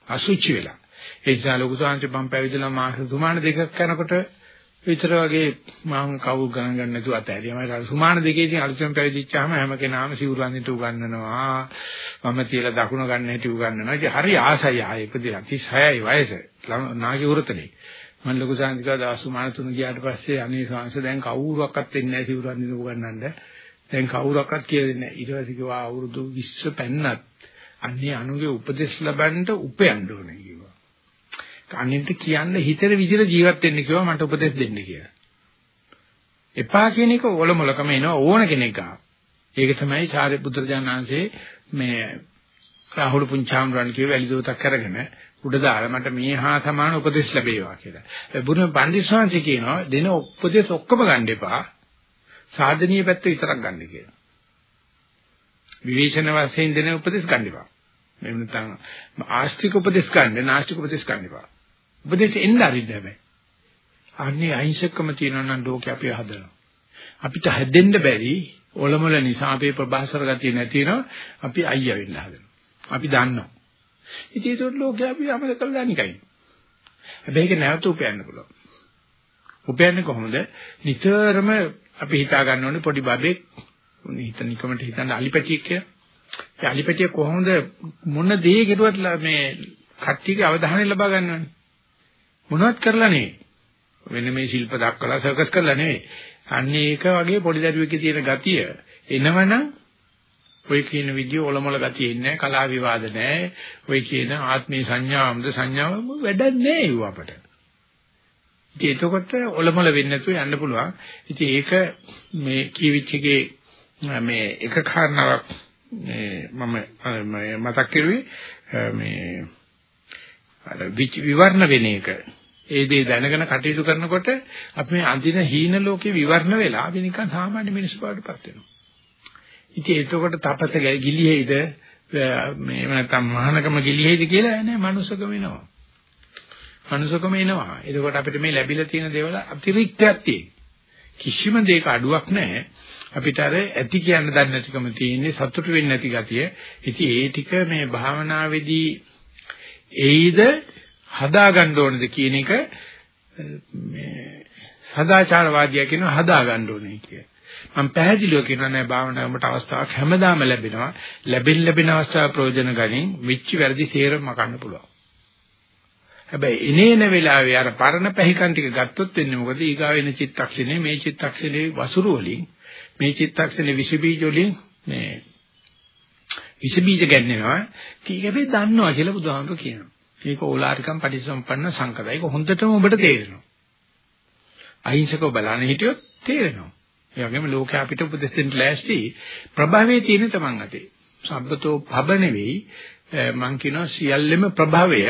Speaker 1: අසුචි වෙලා. ඒ නිසා ලොකු සාංශ පම් පැවිදලා මාස සුමාන දෙකක් යනකොට විතර වගේ මම කවුරු ගණන් ගන්න නැතුව අතහැරියා. මම සුමාන දෙකේදී අලුතෙන් පැවිදිච්චාම හැම කෙනාම සිවුරු අඳින්න උගන්වනවා. මම තියලා දකුණ ගන්න හැටි උගන්වනවා. ඉතින් හරි ආසයි ආයේ ඉපදිලා 36යි වයස. නාගේ උරතනේ. මම ලොකු සාන්තිකා දවස් සුමාන තුන ගියාට පස්සේ අනේ ශාංශ දැන් කවුරුවක්වත් වෙන්නේ නැහැ සිවුරු අඳින්න උගන්වන්න. දැන් කවුරක්වත් කියලා දෙන්නේ නැහැ. ඊට පස්සේ කිව්වා අවුරුදු 20 පෙන්නත් අන්නේ අනුගේ උපදෙස් ලබන්න උපයන්න ඕනේ කිව්වා. අනින්ට කියන්න හිතේ විදිහට ජීවත් වෙන්න කිව්වා මට උපදෙස් දෙන්න කියලා. එපා කියන එක ඔලොමලකම එනවා ඕන කෙනෙක් ගන්න. ඒක තමයි සාරිපුත්‍ර ජානංශේ මේ රාහුල පුංචාම්රන් කියව වැලිදෝතක් කරගෙන උඩ දාලා මට මේ හා සමාන උපදෙස් ලැබේවා කියලා. බුදුන් පන්දිස්වාංශ කියනවා දෙන උපදෙස් ඔක්කොම ගන්න එපා. සාධනීය පැත්ත විතරක් ගන්න කියලා. විවේචන වශයෙන් දෙන උපදෙස් ගන්න එපා. එහෙම නැත්නම් ආස්තික උපදෙස් ගන්න, නාස්තික උපදෙස් ගන්න එපා. උපදෙස් එන්න අරින්න හැබැයි. අන්නේ අහිංසකම තියෙනවා නම් ලෝකේ අපි හදනවා. අපිට හැදෙන්න බැරි ඔලමුල නිසා අපේ ප්‍රබාසර ගතිය නැතිනවා අපි අයියා වෙන්න හදනවා. අපි දන්නවා. ඉතින් ඒක ලෝකේ අපි අමල කළා නිකයි. හැබැයි ඒක නැවත උපයන්න පුළුවන්. උපයන්නේ කොහොමද? නිතරම අපි හිතා ගන්න ඕනේ පොඩි බබෙක් හිත නිකමට හිතන්න අලිපැටියෙක් කියලා. ඒ අලිපැටිය කොහොමද මොන දේ කෙරුවත් මේ කට්ටියගේ අවධානය ලබා ගන්නවනේ. මොනවත් කරලා නෙවෙයි. වෙන මේ ශිල්ප දක්වලා සර්කස් කරලා නෙවෙයි. අන්න ඒක වගේ පොඩි දරුවෙක්ගේ තියෙන ගතිය එනවනම් ඔය කියන විදිය ඔලොමල ගතිය ඉන්නේ කලා විවාද නැහැ. ඔය කියන ආත්මීය සංඥාවම්ද සංඥාවම වැඩක් නැහැ ඒව අපට. ඉතින් එතකොට ඔලොමල වෙන්නේ නැතුව යන්න පුළුවන්. ඉතින් ඒක මේ කීවිච් එකේ මේ එක කාරණාවක් මේ මම මතක් කරුවේ මේ අර විවරණ වෙන එක. ඒ දේ දැනගෙන කටයුතු කරනකොට අපි මේ අඳින හීන ලෝකේ විවරණ වෙලා අපි නිකන් සාමාන්‍ය මිනිස්සු බවටපත් වෙනවා. ඉතින් එතකොට තපත ගිලිහෙයිද මේ නැත්තම් මහානකම ගිලිහෙයිද කියලා නෑ මනුස්සකම වෙනවා. මනුස්සකම එනවා. එතකොට අපිට මේ ලැබිලා තියෙන දේවල් අතිරික්තයක් තියෙනවා. කිසිම දෙයක අඩුවක් නැහැ. අපිට අර ඇති කියන්න දන්නේ නැතිකම තියෙන්නේ සතුටු වෙන්නේ නැති ගතිය. ඉතින් ඒ ටික මේ භාවනාවේදී එයිද හදාගන්න ඕනද කියන එක මේ සදාචාරවාදියා කියනවා හදාගන්න ඕනේ කිය. මම පැහැදිලිව කියනවා නෑ භාවනාවට අවස්ථාවක් හැමදාම ලැබෙනවා. ලැබෙන්න ලැබෙන අවස්ථාව ප්‍රයෝජන ගනින් විච්චි වැරදි සේරම මකන්න පුළුවන්. හැබැයි එනේන වෙලාවේ අර පරණ පැහිකන් ටික ගත්තොත් වෙන්නේ මොකද? ඊගා වෙන චිත්තක්ෂණේ මේ චිත්තක්ෂණේ වසුරු වලින් මේ චිත්තක්ෂණේ විස බීජ වලින් මේ විස බීජ ගන්නවා. කීක අපි දන්නවා කියලා බුදුහාමුදුරු කියනවා. මේක ඕලාරිකම් පටිසම්පන්න සංකතයි. ඒක හොඳටම ඔබට තේරෙනවා. අහිංසකව බලන්න හිටියොත් තේරෙනවා. ඒ වගේම ලෝකයා අපිට උපදෙස් දෙන්න ලෑස්ති ප්‍රභවයේ තියෙන තමන් අතේ. සබ්බතෝ භව නෙවෙයි මං කියනවා සියල්ලෙම ප්‍රභවය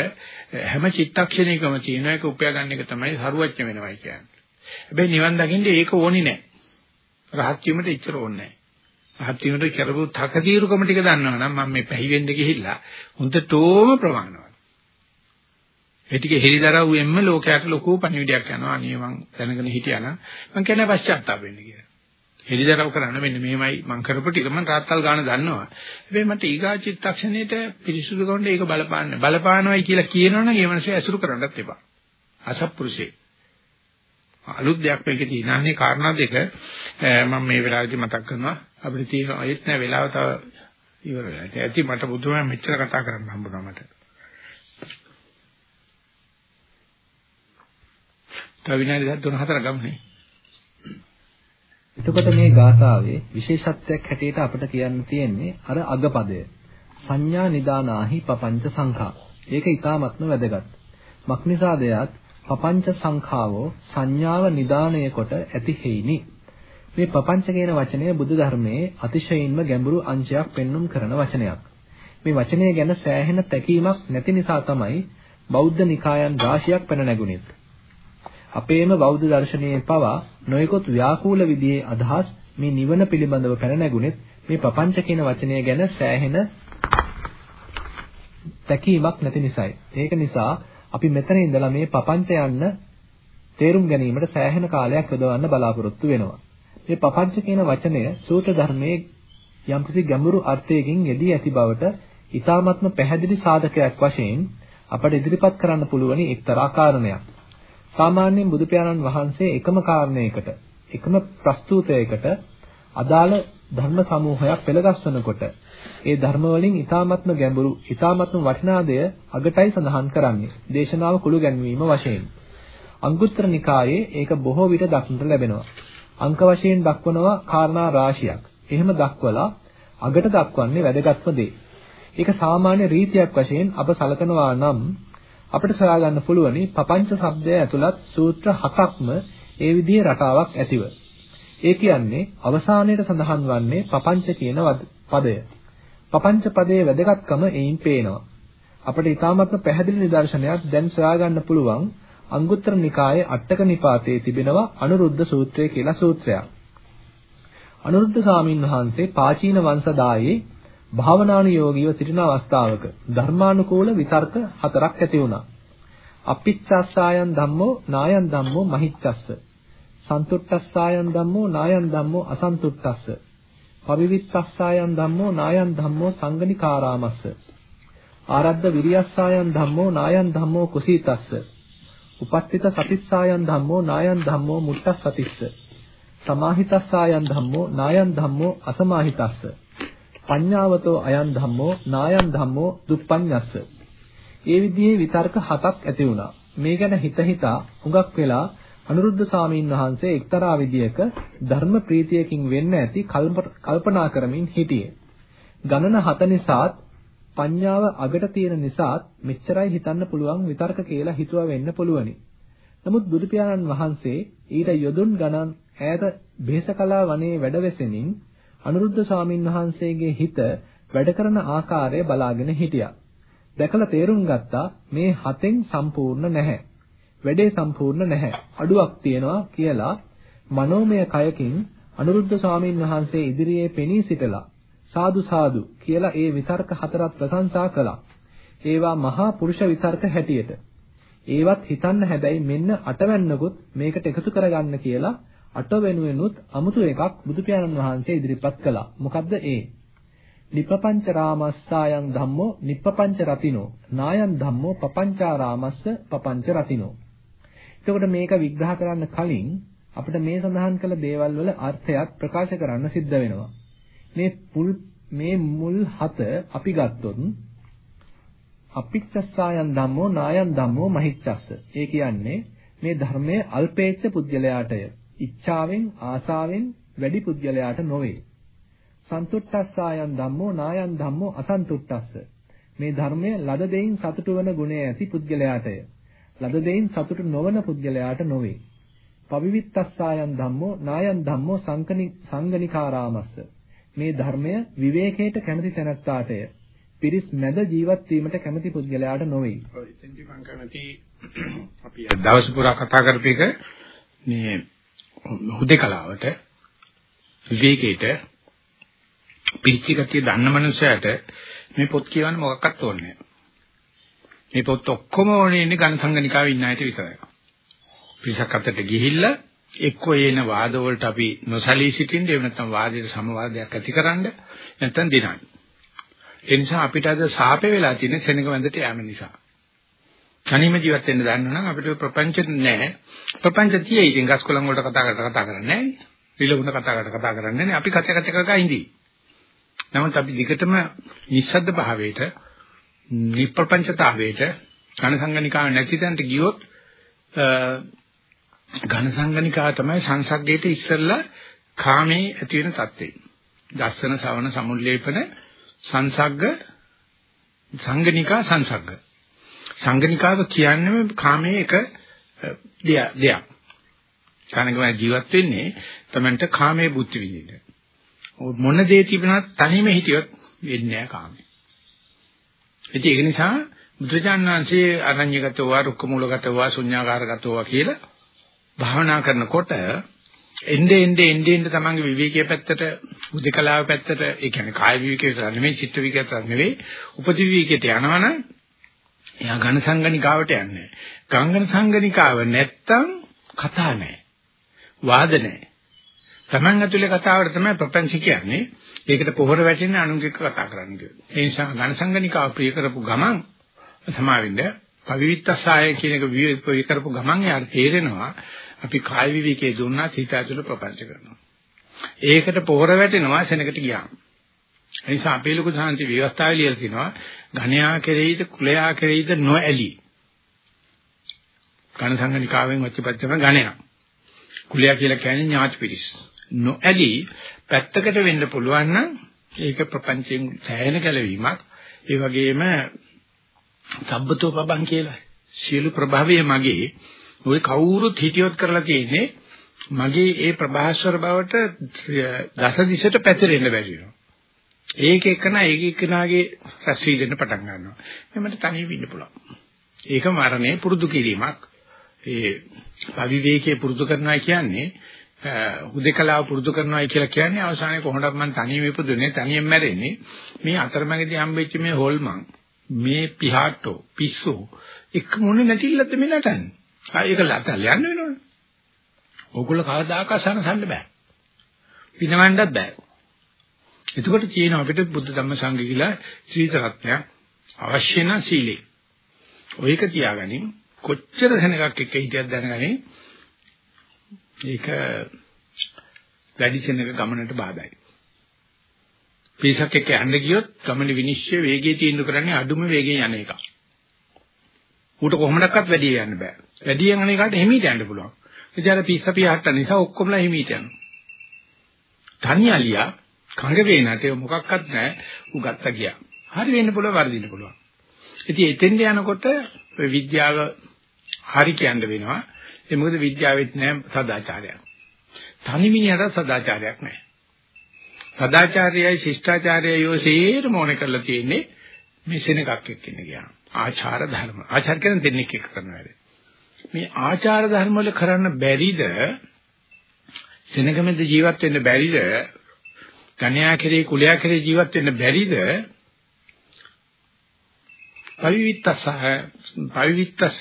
Speaker 1: හැම චිත්තක්ෂණයකම තියෙන එක උපයා ගන්න එක තමයි හරුවච්ච වෙනවයි කියන්නේ. හැබැයි නිවන් දකින්න ඒක ඕනි නෑ. රහත් වීමට ඉච්චර ඕනේ නෑ. රහත් වීමට කරපු තකතිරුකම ටික දන්නවනම් මම මේ පැහිවෙන්න ගිහිල්ලා හොඳටම ප්‍රමාණවත්. ඒ ටික හෙලිදරව්වෙන්ම ලෝකයට ලොකු පණිවිඩයක් යනවා. අනේ මං දැනගෙන හිටියානම් මං කියන්නේ පශ්චාත්තාප වෙන්න කියලා. හෙලිදරව් කරන්න මෙන්න මෙහෙමයි මං කරපු ටික මං රාත්තල් ගාන දන්නවා. හැබැයි මට ඊගා චිත්තක්ෂණයට පිරිසුදු කරන්න ඒක බලපාන්නේ. බලපානවයි කියලා කියනවනම් ඒ මනස ඇසුරු කරන්නත් එපා. අසත්පුරුෂේ. අලුත් දෙයක් මේකේ තියෙනන්නේ කාරණා දෙක මම මේ වෙලාවේදී මතක් කරනවා. අපිට තියෙන අයෙත් නෑ වෙලාව තව ඉවර වෙලා. ඇති මට බුදුමා මෙච්චර කතා කරන්න හම්බුනා මට. තව විනාඩි 3 4 ගමනේ.
Speaker 2: එතකොට මේ ගාථාවේ විශේෂත්වයක් හැටියට අපිට කියන්න තියෙන්නේ අර අගපදය. සංඥා නිදානාහි පపంచ සංඛා. ඒක ඊටාත්ම වැදගත්. මක්නිසාදයාත් පపంచ සංඛාවෝ සංඥාව නිදාණය කොට ඇති හේිනි. මේ පపంచ කියන වචනය බුදු ධර්මයේ අතිශයින්ම ගැඹුරු අංශයක් පෙන්눔 කරන වචනයක්. මේ වචනය ගැන සෑහෙන තැකීමක් නැති නිසා තමයි බෞද්ධ නිකායන් රාශියක් පැන නැගුණෙත්. අපේම බෞද්ධ දර්ශනයේ පවා නොයෙකුත් ව්‍යාකූල විදිහේ අදහස් මේ නිවන පිළිබඳව පැන නැගුණෙත් මේ ප්‍රපංච කියන වචනය ගැන සෑහෙන තැකීමක් නැති නිසායි. ඒක නිසා අපි මෙතන ඉඳලා මේ ප්‍රපංච යන්න තේරුම් ගැනීමට සෑහෙන කාලයක් යොදවන්න බලාපොරොත්තු වෙනවා. මේ පපංච කියන වචනය සූත්‍ර ධර්මයේ යම්කිසි ගැඹුරු අර්ථයකින් යෙදී ඇති බවට ඊ타ත්ම පැහැදිලි සාධකයක් වශයෙන් අපට ඉදිරිපත් කරන්න පුළුවනි එක්තරා කාරණයක්. සාමාන්‍යයෙන් බුදු පියාණන් වහන්සේ එකම කාරණයකට එකම ප්‍රස්තුතයකට අදාළ ධර්ම සමූහයක් පෙළගස්වනකොට ඒ ධර්ම වලින් ඊ타ත්ම ගැඹුරු ඊ타ත්ම වටිනා දෙය අගටයි සඳහන් කරන්නේ. දේශනාව කුළු ගැන්වීම වශයෙන්. අංගුත්තර නිකායේ ඒක බොහෝ විට දක්නට ලැබෙනවා. අංක වශයෙන් දක්වනවා කාරණා රාශියක්. එහෙම දක්වලා අගට දක්වන්නේ වැදගත්ම දේ. ඒක සාමාන්‍ය රීතියක් වශයෙන් අප සලකනවා නම් අපිට සොයාගන්න පුළුවනි පපංච શબ્දය ඇතුළත් සූත්‍ර හතක්ම ඒ විදිහේ රටාවක් ඇතිව. ඒ කියන්නේ අවසානයේ සඳහන් වන්නේ පපංච කියන පදය. පපංච පදයේ වැදගත්කම එයින් පේනවා. අපිට ඊටාත්ම පැහැදිලි නිදර්ශනයක් දැන් සොයාගන්න පුළුවන් අංගුත්තර නිකායේ අටක නිපාතයේ තිබෙනවා අනුරුද්ධ සූත්‍රය කියලා සූත්‍රයක්. අනුරුද්ධ සාමින් වහන්සේ පාචීන වංශදායේ භාවනානුයෝගීව සිටින අවස්ථාවක ධර්මානුකූල විතර්ක හතරක් ඇති වුණා. අපිච්චස්සායන් ධම්මෝ නායන් ධම්මෝ මහිච්චස්ස. සන්තුට්ඨස්සායන් ධම්මෝ නායන් ධම්මෝ අසන්තුට්ඨස්ස. පවිවිත්තස්සායන් ධම්මෝ නායන් ධම්මෝ සංගනිකාරාමස්ස. ආරද්ධ විරියස්සායන් ධම්මෝ නායන් ධම්මෝ කුසීතස්ස. උපට්ඨිත සතිස්සායන් ධම්මෝ නායන් ධම්මෝ මුට්ටස්සතිස්ස. සමාහිතස්සායන් ධම්මෝ නායන් ධම්මෝ අසමාහිතස්ස. පඤ්ඤාවතෝ අයන් ධම්මෝ නායන් ධම්මෝ දුප්පඤ්ඤස්ස. ඒ විදිහේ විතර්ක හතක් ඇති වුණා. මේ ගැන හිත හිතා හුඟක් වෙලා අනුරුද්ධ සාමීන් වහන්සේ එක්තරා විදියක ධර්ම ප්‍රීතියකින් වෙන්න ඇති කල්පනා කරමින් හිටියේ. ගණන හත නිසාත් පඤ්ඤාව අගට තියෙන නිසාත් මෙච්චරයි හිතන්න පුළුවන් විතර්ක කියලා හිතුවා වෙන්න පුළුවනි. නමුත් බුදු පියාණන් වහන්සේ ඊට යොදුන් ගණන් ඈත බේසකලා වනයේ වැඩවෙසෙමින් අනුරුද්ධ ස්වාමින් වහන්සේගේ හිත වැඩ කරන ආකාරය බලාගෙන හිටියා. දැකලා තේරුම් ගත්තා මේ හතෙන් සම්පූර්ණ නැහැ. වැඩේ සම්පූර්ණ නැහැ. අඩුවක් තියෙනවා කියලා මනෝමය කයකින් අනුරුද්ධ ස්වාමින් වහන්සේ ඉදිරියේ පෙනී සිටලා සාදු සාදු කියලා ඒ විතර්ක හතරත් ප්‍රශංසා කළා. ඒවා මහා පුරුෂ විතර්ක හැටියට. ඒවත් හිතන්න හැබැයි මෙන්න අටවැන්නකුත් මේකට එකතු කරගන්න කියලා අට වෙනුවෙනුත් අමුතු එකක් බුදු පියාණන් වහන්සේ ඉදිරිපත් කළා. මොකද්ද ඒ? නිප්පපංච රාමස්සායන් ධම්මෝ නිප්පපංච රතිනෝ නායන් ධම්මෝ පපංචාරාමස්ස පපංච රතිනෝ. එතකොට මේක විග්‍රහ කරන්න කලින් අපිට මේ සඳහන් කළ දේවල් වල අර්ථයක් ප්‍රකාශ කරන්න සිද්ධ වෙනවා. මේ පුල් මේ මුල් හත අපි ගත්තොත් අපිච්චස්සායන් ධම්මෝ නායන් ධම්මෝ මහිච්චස්ස. ඒ කියන්නේ මේ ධර්මයේ අල්පේච්ඡ පුද්ගලයාටය. ඉච්ඡාවෙන් ආසාවෙන් වැඩි පුද්ගලයාට නොවේ. සන්තුට්ඨස්සායන් ධම්මෝ නායන් ධම්මෝ අසන්තුට්ඨස්ස. මේ ධර්මය ලද දෙයින් සතුටු වන ගුණය ඇති පුද්ගලයාටය. ලද දෙයින් සතුටු නොවන පුද්ගලයාට නොවේ. පවිවිත්තස්සායන් ධම්මෝ නායන් ධම්මෝ සංගනිකාරාමස්ස. මේ ධර්මය විවේකයට කැමති තැනැත්තාටය. පිරිස් මැද ජීවත් වීමට කැමති පුද්ගලයාට නොවේ.
Speaker 1: ඔය එතෙන්දි මම කැමති අපි දවස් පුරා කතා කරපේක මේ හුදේකලාවට විවේකයට පිළිචිගතිය දන්න මනුස්සයට මේ පොත් කියවන්න මොකක්වත් ඕනේ මේ පොත් ඔක්කොම ඕනේ ඉන්නේ ඝනසංගනිකාවේ ඉන්න අයට විතරයි. පිරිසක් අතරට ගිහිල්ලා එක්කෝ එන වාද වලට අපි නොසලී සිටින්න එහෙම නැත්නම් වාදයට සමවාදයක් ඇතිකරන්න නැත්නම් දිනන්න. ඒ නිසා අපිට අද සාපේ වෙලා තියෙන සෙනඟ වැඳට යෑම නිසා. තනියම ජීවත් වෙන්න දන්නවනම් අපිට ප්‍රපංච නැහැ. ප්‍රපංච තියේ ඉතින් ගස් කොළන් වලට කතා කරලා කතා කරන්නේ නැහැ. රිලවුණ කතා කරලා කතා කරන්නේ නැහැ. අපි කච කච කරලා ඉඳී. නමුත් අපි දිගටම නිස්සද්ද භාවයට, නිප්‍රපංචතාවයට, ඝනසංගනිකාව නැති තැනට ගියොත් ඝනසංගනිකාව තමයි සංසග්ගයට ඉස්සෙල්ලා කාමේ ඇති වෙන தත්ත්වේ. දස්සන සවන සමුල්ලේපන සංසග්ග සංගනිකා සංසග්ග. සංගනිකාව කියන්නේ කාමයේ එක දෙයක්. කාණකම ජීවත් වෙන්නේ තමන්ට කාමයේ බුද්ධ විදිහට. මොන දේ තිබුණත් තනියම හිටියොත් වෙන්නේ නැහැ කාමේ. ඒක නිසා බුදුජානනාංශයේ අරඤ්‍යගතව රුක්ක මූලගතව ශුන්‍යාකාරගතව කියලා භාවනා කරනකොට එnde ende ende ende තමන්ගේ විවේකයේ පැත්තට උදකලාව පැත්තට ඒ කියන්නේ කාය විවේකයේ සර නෙමෙයි චිත්ත විවේකයේ සර නෙමෙයි උපදි විවේකයට යනවනම් එයා ඝන සංගණිකාවට යන්නේ. ගංගන සංගණිකාව නැත්තම් කතා නැහැ. වාද නැහැ. Taman ඇතුලේ කතාවට තමයි ප්‍රපංච කියන්නේ. ඒකට පොහොර වැටෙන්නේ අනුන්ගේ කතා කරන්න කියලා. ඒ නිසා ඝන සංගණිකාව ප්‍රිය කරපු ගමන් සමාවින්ද පවිවිත්තසාය කියන එක ප්‍රිය කරපු ගමන් යාට තේරෙනවා අපි කාය විවිකේ දුන්නා හිත ඇතුලේ ප්‍රපංච කරනවා. ඒකට පොහොර වැටෙනවා සෙනකට ගියාම. ඒ නිසා අපේ ලොකු සාන්ති විවස්ථාවේ ලියලා තිනවා ඝණයා කෙරෙහිද කුලයා කෙරෙහිද නොඇලී. ඝන සංගණිකාවෙන් වච්චපච්චම ඝණයා. කුලයා කියලා කියන්නේ ඥාති පිරිස්. නොඇලී පැත්තකට වෙන්න පුළුවන් නම් ඒක ප්‍රපංචයෙන් සෑහෙන ගැලවීමක්. ඒ වගේම සබ්බතෝ පබං කියලා. සියලු ප්‍රභවයේ මගේ ඔය කවුරුත් හිතියොත් කරලා තියෙන්නේ මගේ ඒ ප්‍රභාස්වර බවට දස දිශට පැතිරෙන්න බැරි වෙනවා. ඒක එකන ඒක එකනාගේ රැස් වීදෙන්න පටන් ගන්නවා. එමෙන්න තනියම ඉන්න පුළුවන්. ඒක මරණය පුරුදු කිරීමක්. ඒ අවිවේකයේ පුරුදු කරනවා කියන්නේ හුදේකලාව පුරුදු කරනවා කියලා කියන්නේ අවසානයේ කොහොමද මම තනියම ඉපදුනේ තනියම මැරෙන්නේ මේ අතරමැදි හම්බෙච්ච මේ හොල්මන් මේ පිහාට්ටෝ පිස්සෝ එක මොනේ නැතිලද මේ නටන්නේ ආ ඒක ලතල් යන්න වෙනවනේ ඕගොල්ලෝ කවදාකවත් සනසන්න බෑ පිනවන්නත් බෑ එතකොට කියන අපිට බුද්ධ ධම්ම සංඝ කියලා ශ්‍රීත රත්නයක් අවශ්‍ය නම් සීලේ ඔයක තියාගනින් කොච්චර සෙනගක් එක්ක හිටියද දැනගනින් ඒක වැඩි සෙනග ගමනට බාධායි. පිරිසක් එක්ක යන්න ගියොත් ගමනේ විනිශ්චය වේගය තීන්දුව කරන්නේ අඩුම වේගයෙන් යන එක. ඌට කොහොමඩක්වත් වැඩි යන්න බෑ. වැඩි යන එකට හිමීට යන්න පුළුවන්. ඉතින් අර පිස්ස පියාට නිසා ඔක්කොමලා හිමීට යනවා. තනියලියා කඟ වේනට මොකක්වත් නැහැ ඌ ගත්තා ගියා. හරි වෙන්න පුළුවන් වර්ධින්න පුළුවන්. ඉතින් එතෙන්ද යනකොට විද්‍යාව හරි කියන්න වෙනවා. ඒ මොකද විද්‍යාවෙත් නැහැ සදාචාරයක්. තනි මිනිහට සදාචාරයක් නැහැ. සදාචාරයයි ශිෂ්ටාචාරයයි ඔසේරම ඕනේ කරලා තියෙන්නේ මේ සෙනගක් එක්ක ඉන්න ගියා. ආචාර ධර්ම. ආචාර කියන්නේ දෙන්නේ එක කරන වැඩ. මේ ආචාර ධර්ම වල කරන්න බැරිද සෙනගමෙන්ද ජීවත් වෙන්න බැරිද ගණ්‍යා කෙරේ කුලයා කෙරේ ජීවත් වෙන්න බැරිද? පවිවිත්තස පවිවිත්තස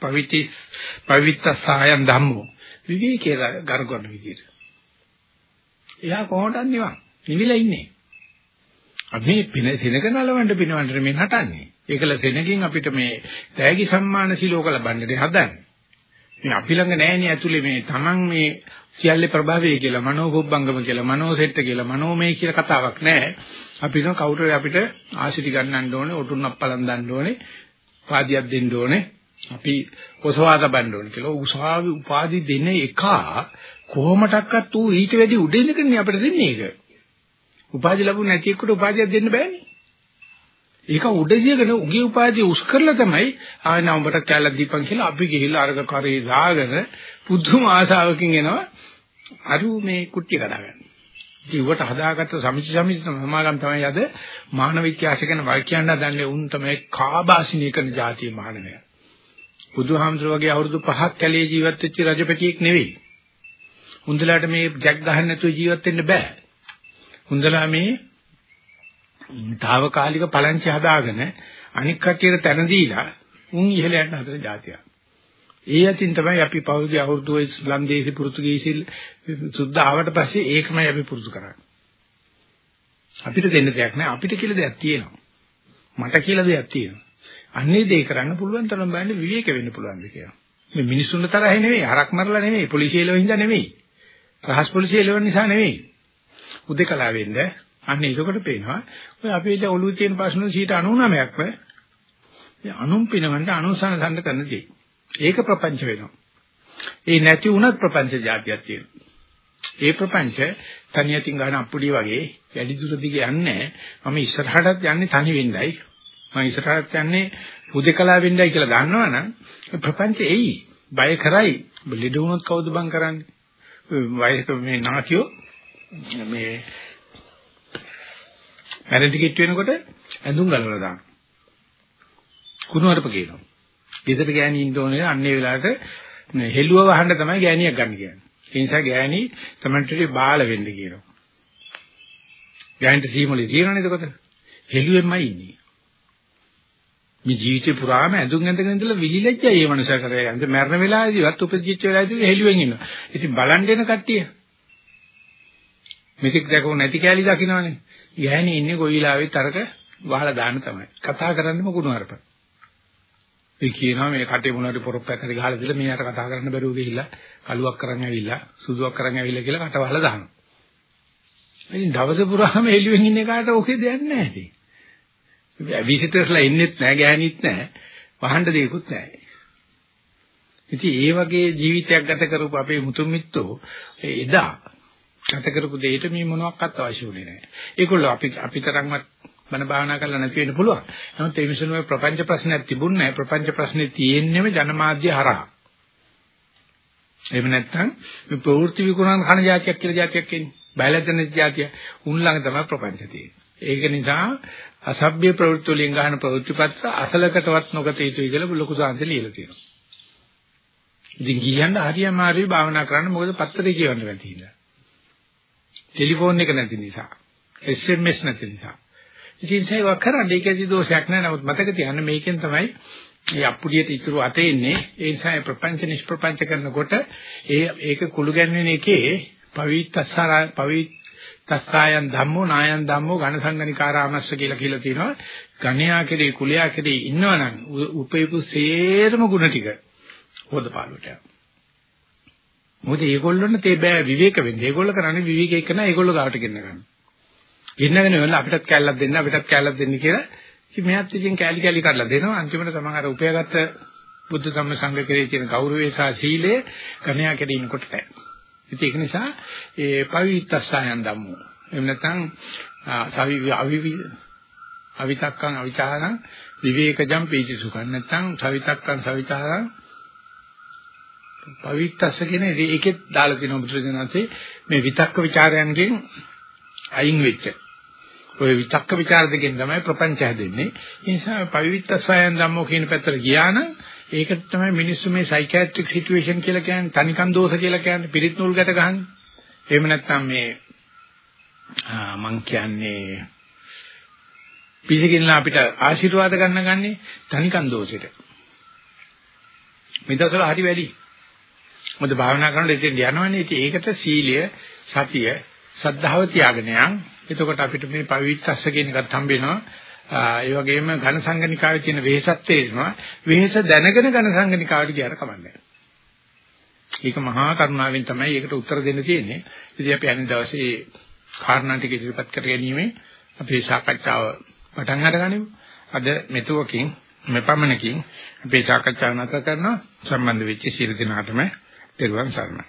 Speaker 1: පවිතිස් පවිත්තසයන් ධම්මෝ. විවේකේ ගරුකරන විදිහට එයා කොහොමද නිවන්? නිවිලා ඉන්නේ. අපි පින සෙනග නලවන්න පිනවන්න මේ නටන්නේ. ඒකල සෙනගින් අපිට මේ තෑගි සම්මාන සිලෝක ලබන්නේ හදන්නේ. මේ අපි ළඟ නැහැනේ ඇතුලේ මේ Taman මේ සියල්ලේ ප්‍රභවය කියලා මනෝපොබ්බංගම කියලා මනෝසෙට්ට කියලා මනෝමය කියලා කතාවක් නැහැ. අපි හිතන කවුරු අපිට ආශිටි ගන්නන්න ඕනේ, ඔටුන් අප්පලන් දාන්න ඕනේ, පාදියක් දෙන්න ඕනේ, අපි කොසවා තබන්න ඕනේ කියලා උසාවි උපාදි දෙන එක කොහොමඩක්වත් ඌ ඊට වැඩි උඩින්කනේ අපිට දෙන්නේ ඒක. උපාදි ලැබුණ නැති එකට උපාදියක් දෙන්න බෑනේ. ඒක උඩසියගෙන උගේ උපාධිය උස් කරලා තමයි ආයෙ උඹට කැලක් දීපන් කියලා අපි ගිහිල්ලා අරග කරේ දාගෙන පුදුම ආශාවකින් එනවා අරු මේ කුට්ටිය කඩාගන්න. ඉතින් උවට හදාගත්ත සමිති සමිති සමාගම් තමයි අද මානව ඉතිහාසය ගැන වල් කියන්න දන්නේ උන් තමයි කාබාසිනිය කරන જાතිය මානවය. බුදුහාමුදුර වගේ අවුරුදු 5ක් කැලේ ජීවත් වෙච්ච රජපතියෙක් නෙවෙයි. උන්දලාට මේ ජැක් ගහන්න නැතුව ජීවත් වෙන්න බෑ. උන්දලා මේ తాවකාලික පලංචි හදාගෙන අනික් කටියට තැන දීලා උන් ඉහළ යන හතර જાතියක්. ඒ අතින් තමයි අපි පෞද්ගලික අවුරුදු ලන්දේසි පෘතුගීසි සුද්ධ ආවට පස්සේ ඒකමයි අපි පුරුදු කරන්නේ. අපිට දෙන්න දෙයක් නැහැ අපිට කියලා දෙයක් තියෙනවා. මට කියලා දෙයක් තියෙනවා. අන්නේ දේ කරන්න පුළුවන් තරම් බලන්න විවේක වෙන්න පුළුවන්ද කියලා. මේ මිනිස්සුන්ට තරහ නෙවෙයි, හරක් මරලා නෙවෙයි, පොලිසිය එළවෙන නිසා නෙවෙයි. රහස් පොලිසිය එළවෙන නිසා නෙවෙයි. උදේකලා වෙන්න අන්න ඒකකොට පේනවා ඔය අපි ඉත ඔළුවේ තියෙන ප්‍රශ්න 99%ක්ම මේ අනුම් පිනවන්න අනුසන සම්ද කරන දේ. ඒක ප්‍රපංච වෙනවා. ඒ නැති වුණත් ප්‍රපංච જાතියක් තියෙනවා. ඒ ප්‍රපංච තනියටින් ගන්න අප්පුඩිය වගේ වැඩි දුර දිගේ යන්නේ මම ඉස්සරහටත් යන්නේ තනි වෙන්නයි මම ඉස්සරහට යන්නේ හුදකලා වෙන්නයි කියලා දන්නවනම් ප්‍රපංච එයි බය කරයි ලෙඩ වුණොත් කවුද බං කරන්නේ වයසක මේ නාකියෝ මේ මැරෙන්න කිට් වෙනකොට ඇඳුම් ගලවලා දාන කුණු අරප කියනවා ගෙදර ගෑණි ඉන්න ඕනේ අන්නේ වෙලාවට හෙළුව වහන්න තමයි ගෑණියක් ගන්න කියන්නේ. ඒ නිසා ගෑණි තමන්ට බාල වෙන්න කියනවා. ගෑණිට සීමලේ තියෙනවනේ එතකොට. හෙළුවෙන්මයි ඉන්නේ. මේ ජීවිතේ පුරාම ඇඳුම් ඇඳගෙන ඉඳලා විලිලැජ්ජයි මේ මනුස්සයා කරේ. අන්ත මරණ වෙලාවේදීවත් උපදිච්ච වෙලාවේදී හෙළුවෙන් ඉන්නවා. ඉතින් බලන් දෙන කට්ටිය මෙතික් දැකෝ නැති කෑලි දකින්නවනේ. ගෑණි ඉන්නේ කොයිලාවෙත් අරක වහලා දාන්න තමයි. කතා කරන්නම කුණු අරපන්. ඒ කියනවා මේ කටේ මොනවාරි පොරොප්පයක් හරි ගහලා දීලා මෙයාට කතා කරන්න බැරුව ගිහිල්ලා කලුවක් කරන් ඇවිල්ලා සුදුවක් කරන් ඇවිල්ලා කියලා කට වහලා දානවා. ඉතින් දවස පුරාම එළුවෙන් ඉන්න එකාට ඔකේ දෙයක් නැහැ ඉතින්. විසිටර්ස්ලා ඉන්නෙත් නැහැ ගෑණිත් නැහැ වහන්න දෙයක්වත් නැහැ. ඉතින් ඒ වගේ ජීවිතයක් ගත කරපු අපේ මුතුන් මිත්තෝ එදා ගත කරපු දෙයට මේ මොනවත් අවශ්‍ය වෙන්නේ නැහැ. ඒගොල්ලෝ අපි අපි තරම්වත් මන භාවනා කරලා නැති වෙන්න පුළුවන්. නමුත් ඒ මිසනුවේ ප්‍රපංච ප්‍රශ්නයක් තිබුණ නැහැ. ප්‍රපංච ප්‍රශ්නේ තියෙන්නේම ජනමාධ්‍ය හරහා. එහෙම නැත්නම් මේ ප්‍රවෘත්ති විකුණන කණ જાතියක් කියලා જાතියක් කියන්නේ. බයලජන જાතිය. උන් ළඟ තමයි ප්‍රපංච තියෙන්නේ. ඒක නිසා අසභ්‍ය ප්‍රවෘත්ති වලින් ගන්න ප්‍රවෘත්තිපත්ත අසලකටවත් නොගත යුතුයි කියලා ලොකු සාංශ ලියලා තියෙනවා. ඉතින් කියන්න හරියම හරි භාවනා කරන්න මොකද පත්තරේ කියවන්න බැහැ කියලා. ටෙලිෆෝන් එක නැති නිසා. SMS නැති නිසා. ඉතින් ඒක කරන්න ඒකේ දෝෂයක් නැහැ. නමුත් මතක තියාගන්න මේකෙන් තමයි මේ අප්පුඩියට ඉතුරු අතේ ඉන්නේ. ඒ නිසා ප්‍රපංච නිෂ්ප්‍රපංච කරනකොට ඒ ඒක කුළු ගැන්වෙන එකේ පවිත්තස්සාර පවිත්තස්සායන් ධම්මෝ නායන් ධම්මෝ ඝනසංගනිකාරාමස්ස කියලා කියලා තියෙනවා. ගණයා කෙරේ කුලයා කෙරේ ඉන්නවනම් උපේපු සේරම ಗುಣ ටික හොදපාලුවට යනවා. මොකද ඒගොල්ලොන්ට තේ බෑ විවේක වෙන්න. ඒගොල්ලෝ කරන්නේ විවේකයක් කරන ඒගොල්ලෝ ගාවට ගෙන්න ගන්න. ගෙන්නගෙන වෙලා අපිටත් කැල්ලක් දෙන්න අපිටත් කැල්ලක් දෙන්න කියලා ඉතින් මෙහත් ඉතින් කැලි කැලි කරලා දෙනවා. අන්තිමට තමන් අර උපයාගත්ත බුද්ධ ධම්ම සංඝ කෙරේ තියෙන ගෞරවය සහ සීලය කණයා කෙරෙනකොට නැහැ. ඉතින් ඒක නිසා ඒ පවිත්තස්සයන් ධම්මෝ. එහෙම නැත්නම් සවි අවිවි අවිතක්කං අවිචාරං විවේකජම් පීචිසුඛං නැත්නම් සවිතක්කං සවිචාරං පවිත්තස්ස කියන ඒකෙත් දාලා තියෙනවා බුදුරජාණන්සේ මේ විතක්ක ਵਿਚාරයන්ගෙන් අයින් වෙච්ච. ඔය විතක්ක ਵਿਚාර දෙකෙන් තමයි ප්‍රපංච හැදෙන්නේ. ඒ නිසා පවිත්තස්සයන් ධම්මෝ කියන පැත්තට ගියා නම් ඒකට තමයි මිනිස්සු මේ සයිකියාට්‍රික් සිටුේෂන් කියලා කියන්නේ තනිකන් දෝෂ කියලා කියන්නේ පිරිත් නූල් ගැට ගන්න. එහෙම නැත්නම් මේ මං කියන්නේ පිසිකිනලා අපිට ආශිර්වාද ගන්න ගන්නේ තනිකන් දෝෂෙට. මේ දවස්වල හරි වැඩි. මොකද භාවනා කරනකොට ඉතින් යනවනේ. ඉතින් ඒකට සීලය, සතිය, සද්ධාව තියාගෙන යන්. එතකොට අපිට මේ පවිත්තස්ස කියන එකත් හම්බ වෙනවා. ඒ වගේම ඝන සංගනිකාවේ තියෙන වෙහසත් තේරෙනවා. වෙහස දැනගෙන ඝන සංගනිකාවට ගියාට කමන්නේ ඒක මහා කරුණාවෙන් තමයි ඒකට උත්තර දෙන්න තියෙන්නේ. ඉතින් අපි අනිත් දවසේ කාරණා ටික ඉදිරිපත් කර ගැනීම අපේ සාකච්ඡාව පටන් අරගනිමු. අද මෙතුවකින් මෙපමණකින් අපේ සාකච්ඡාව නැවත කරනවා සම්බන්ධ වෙච්ච සියලු දෙනාටම තෙරුවන් සරණයි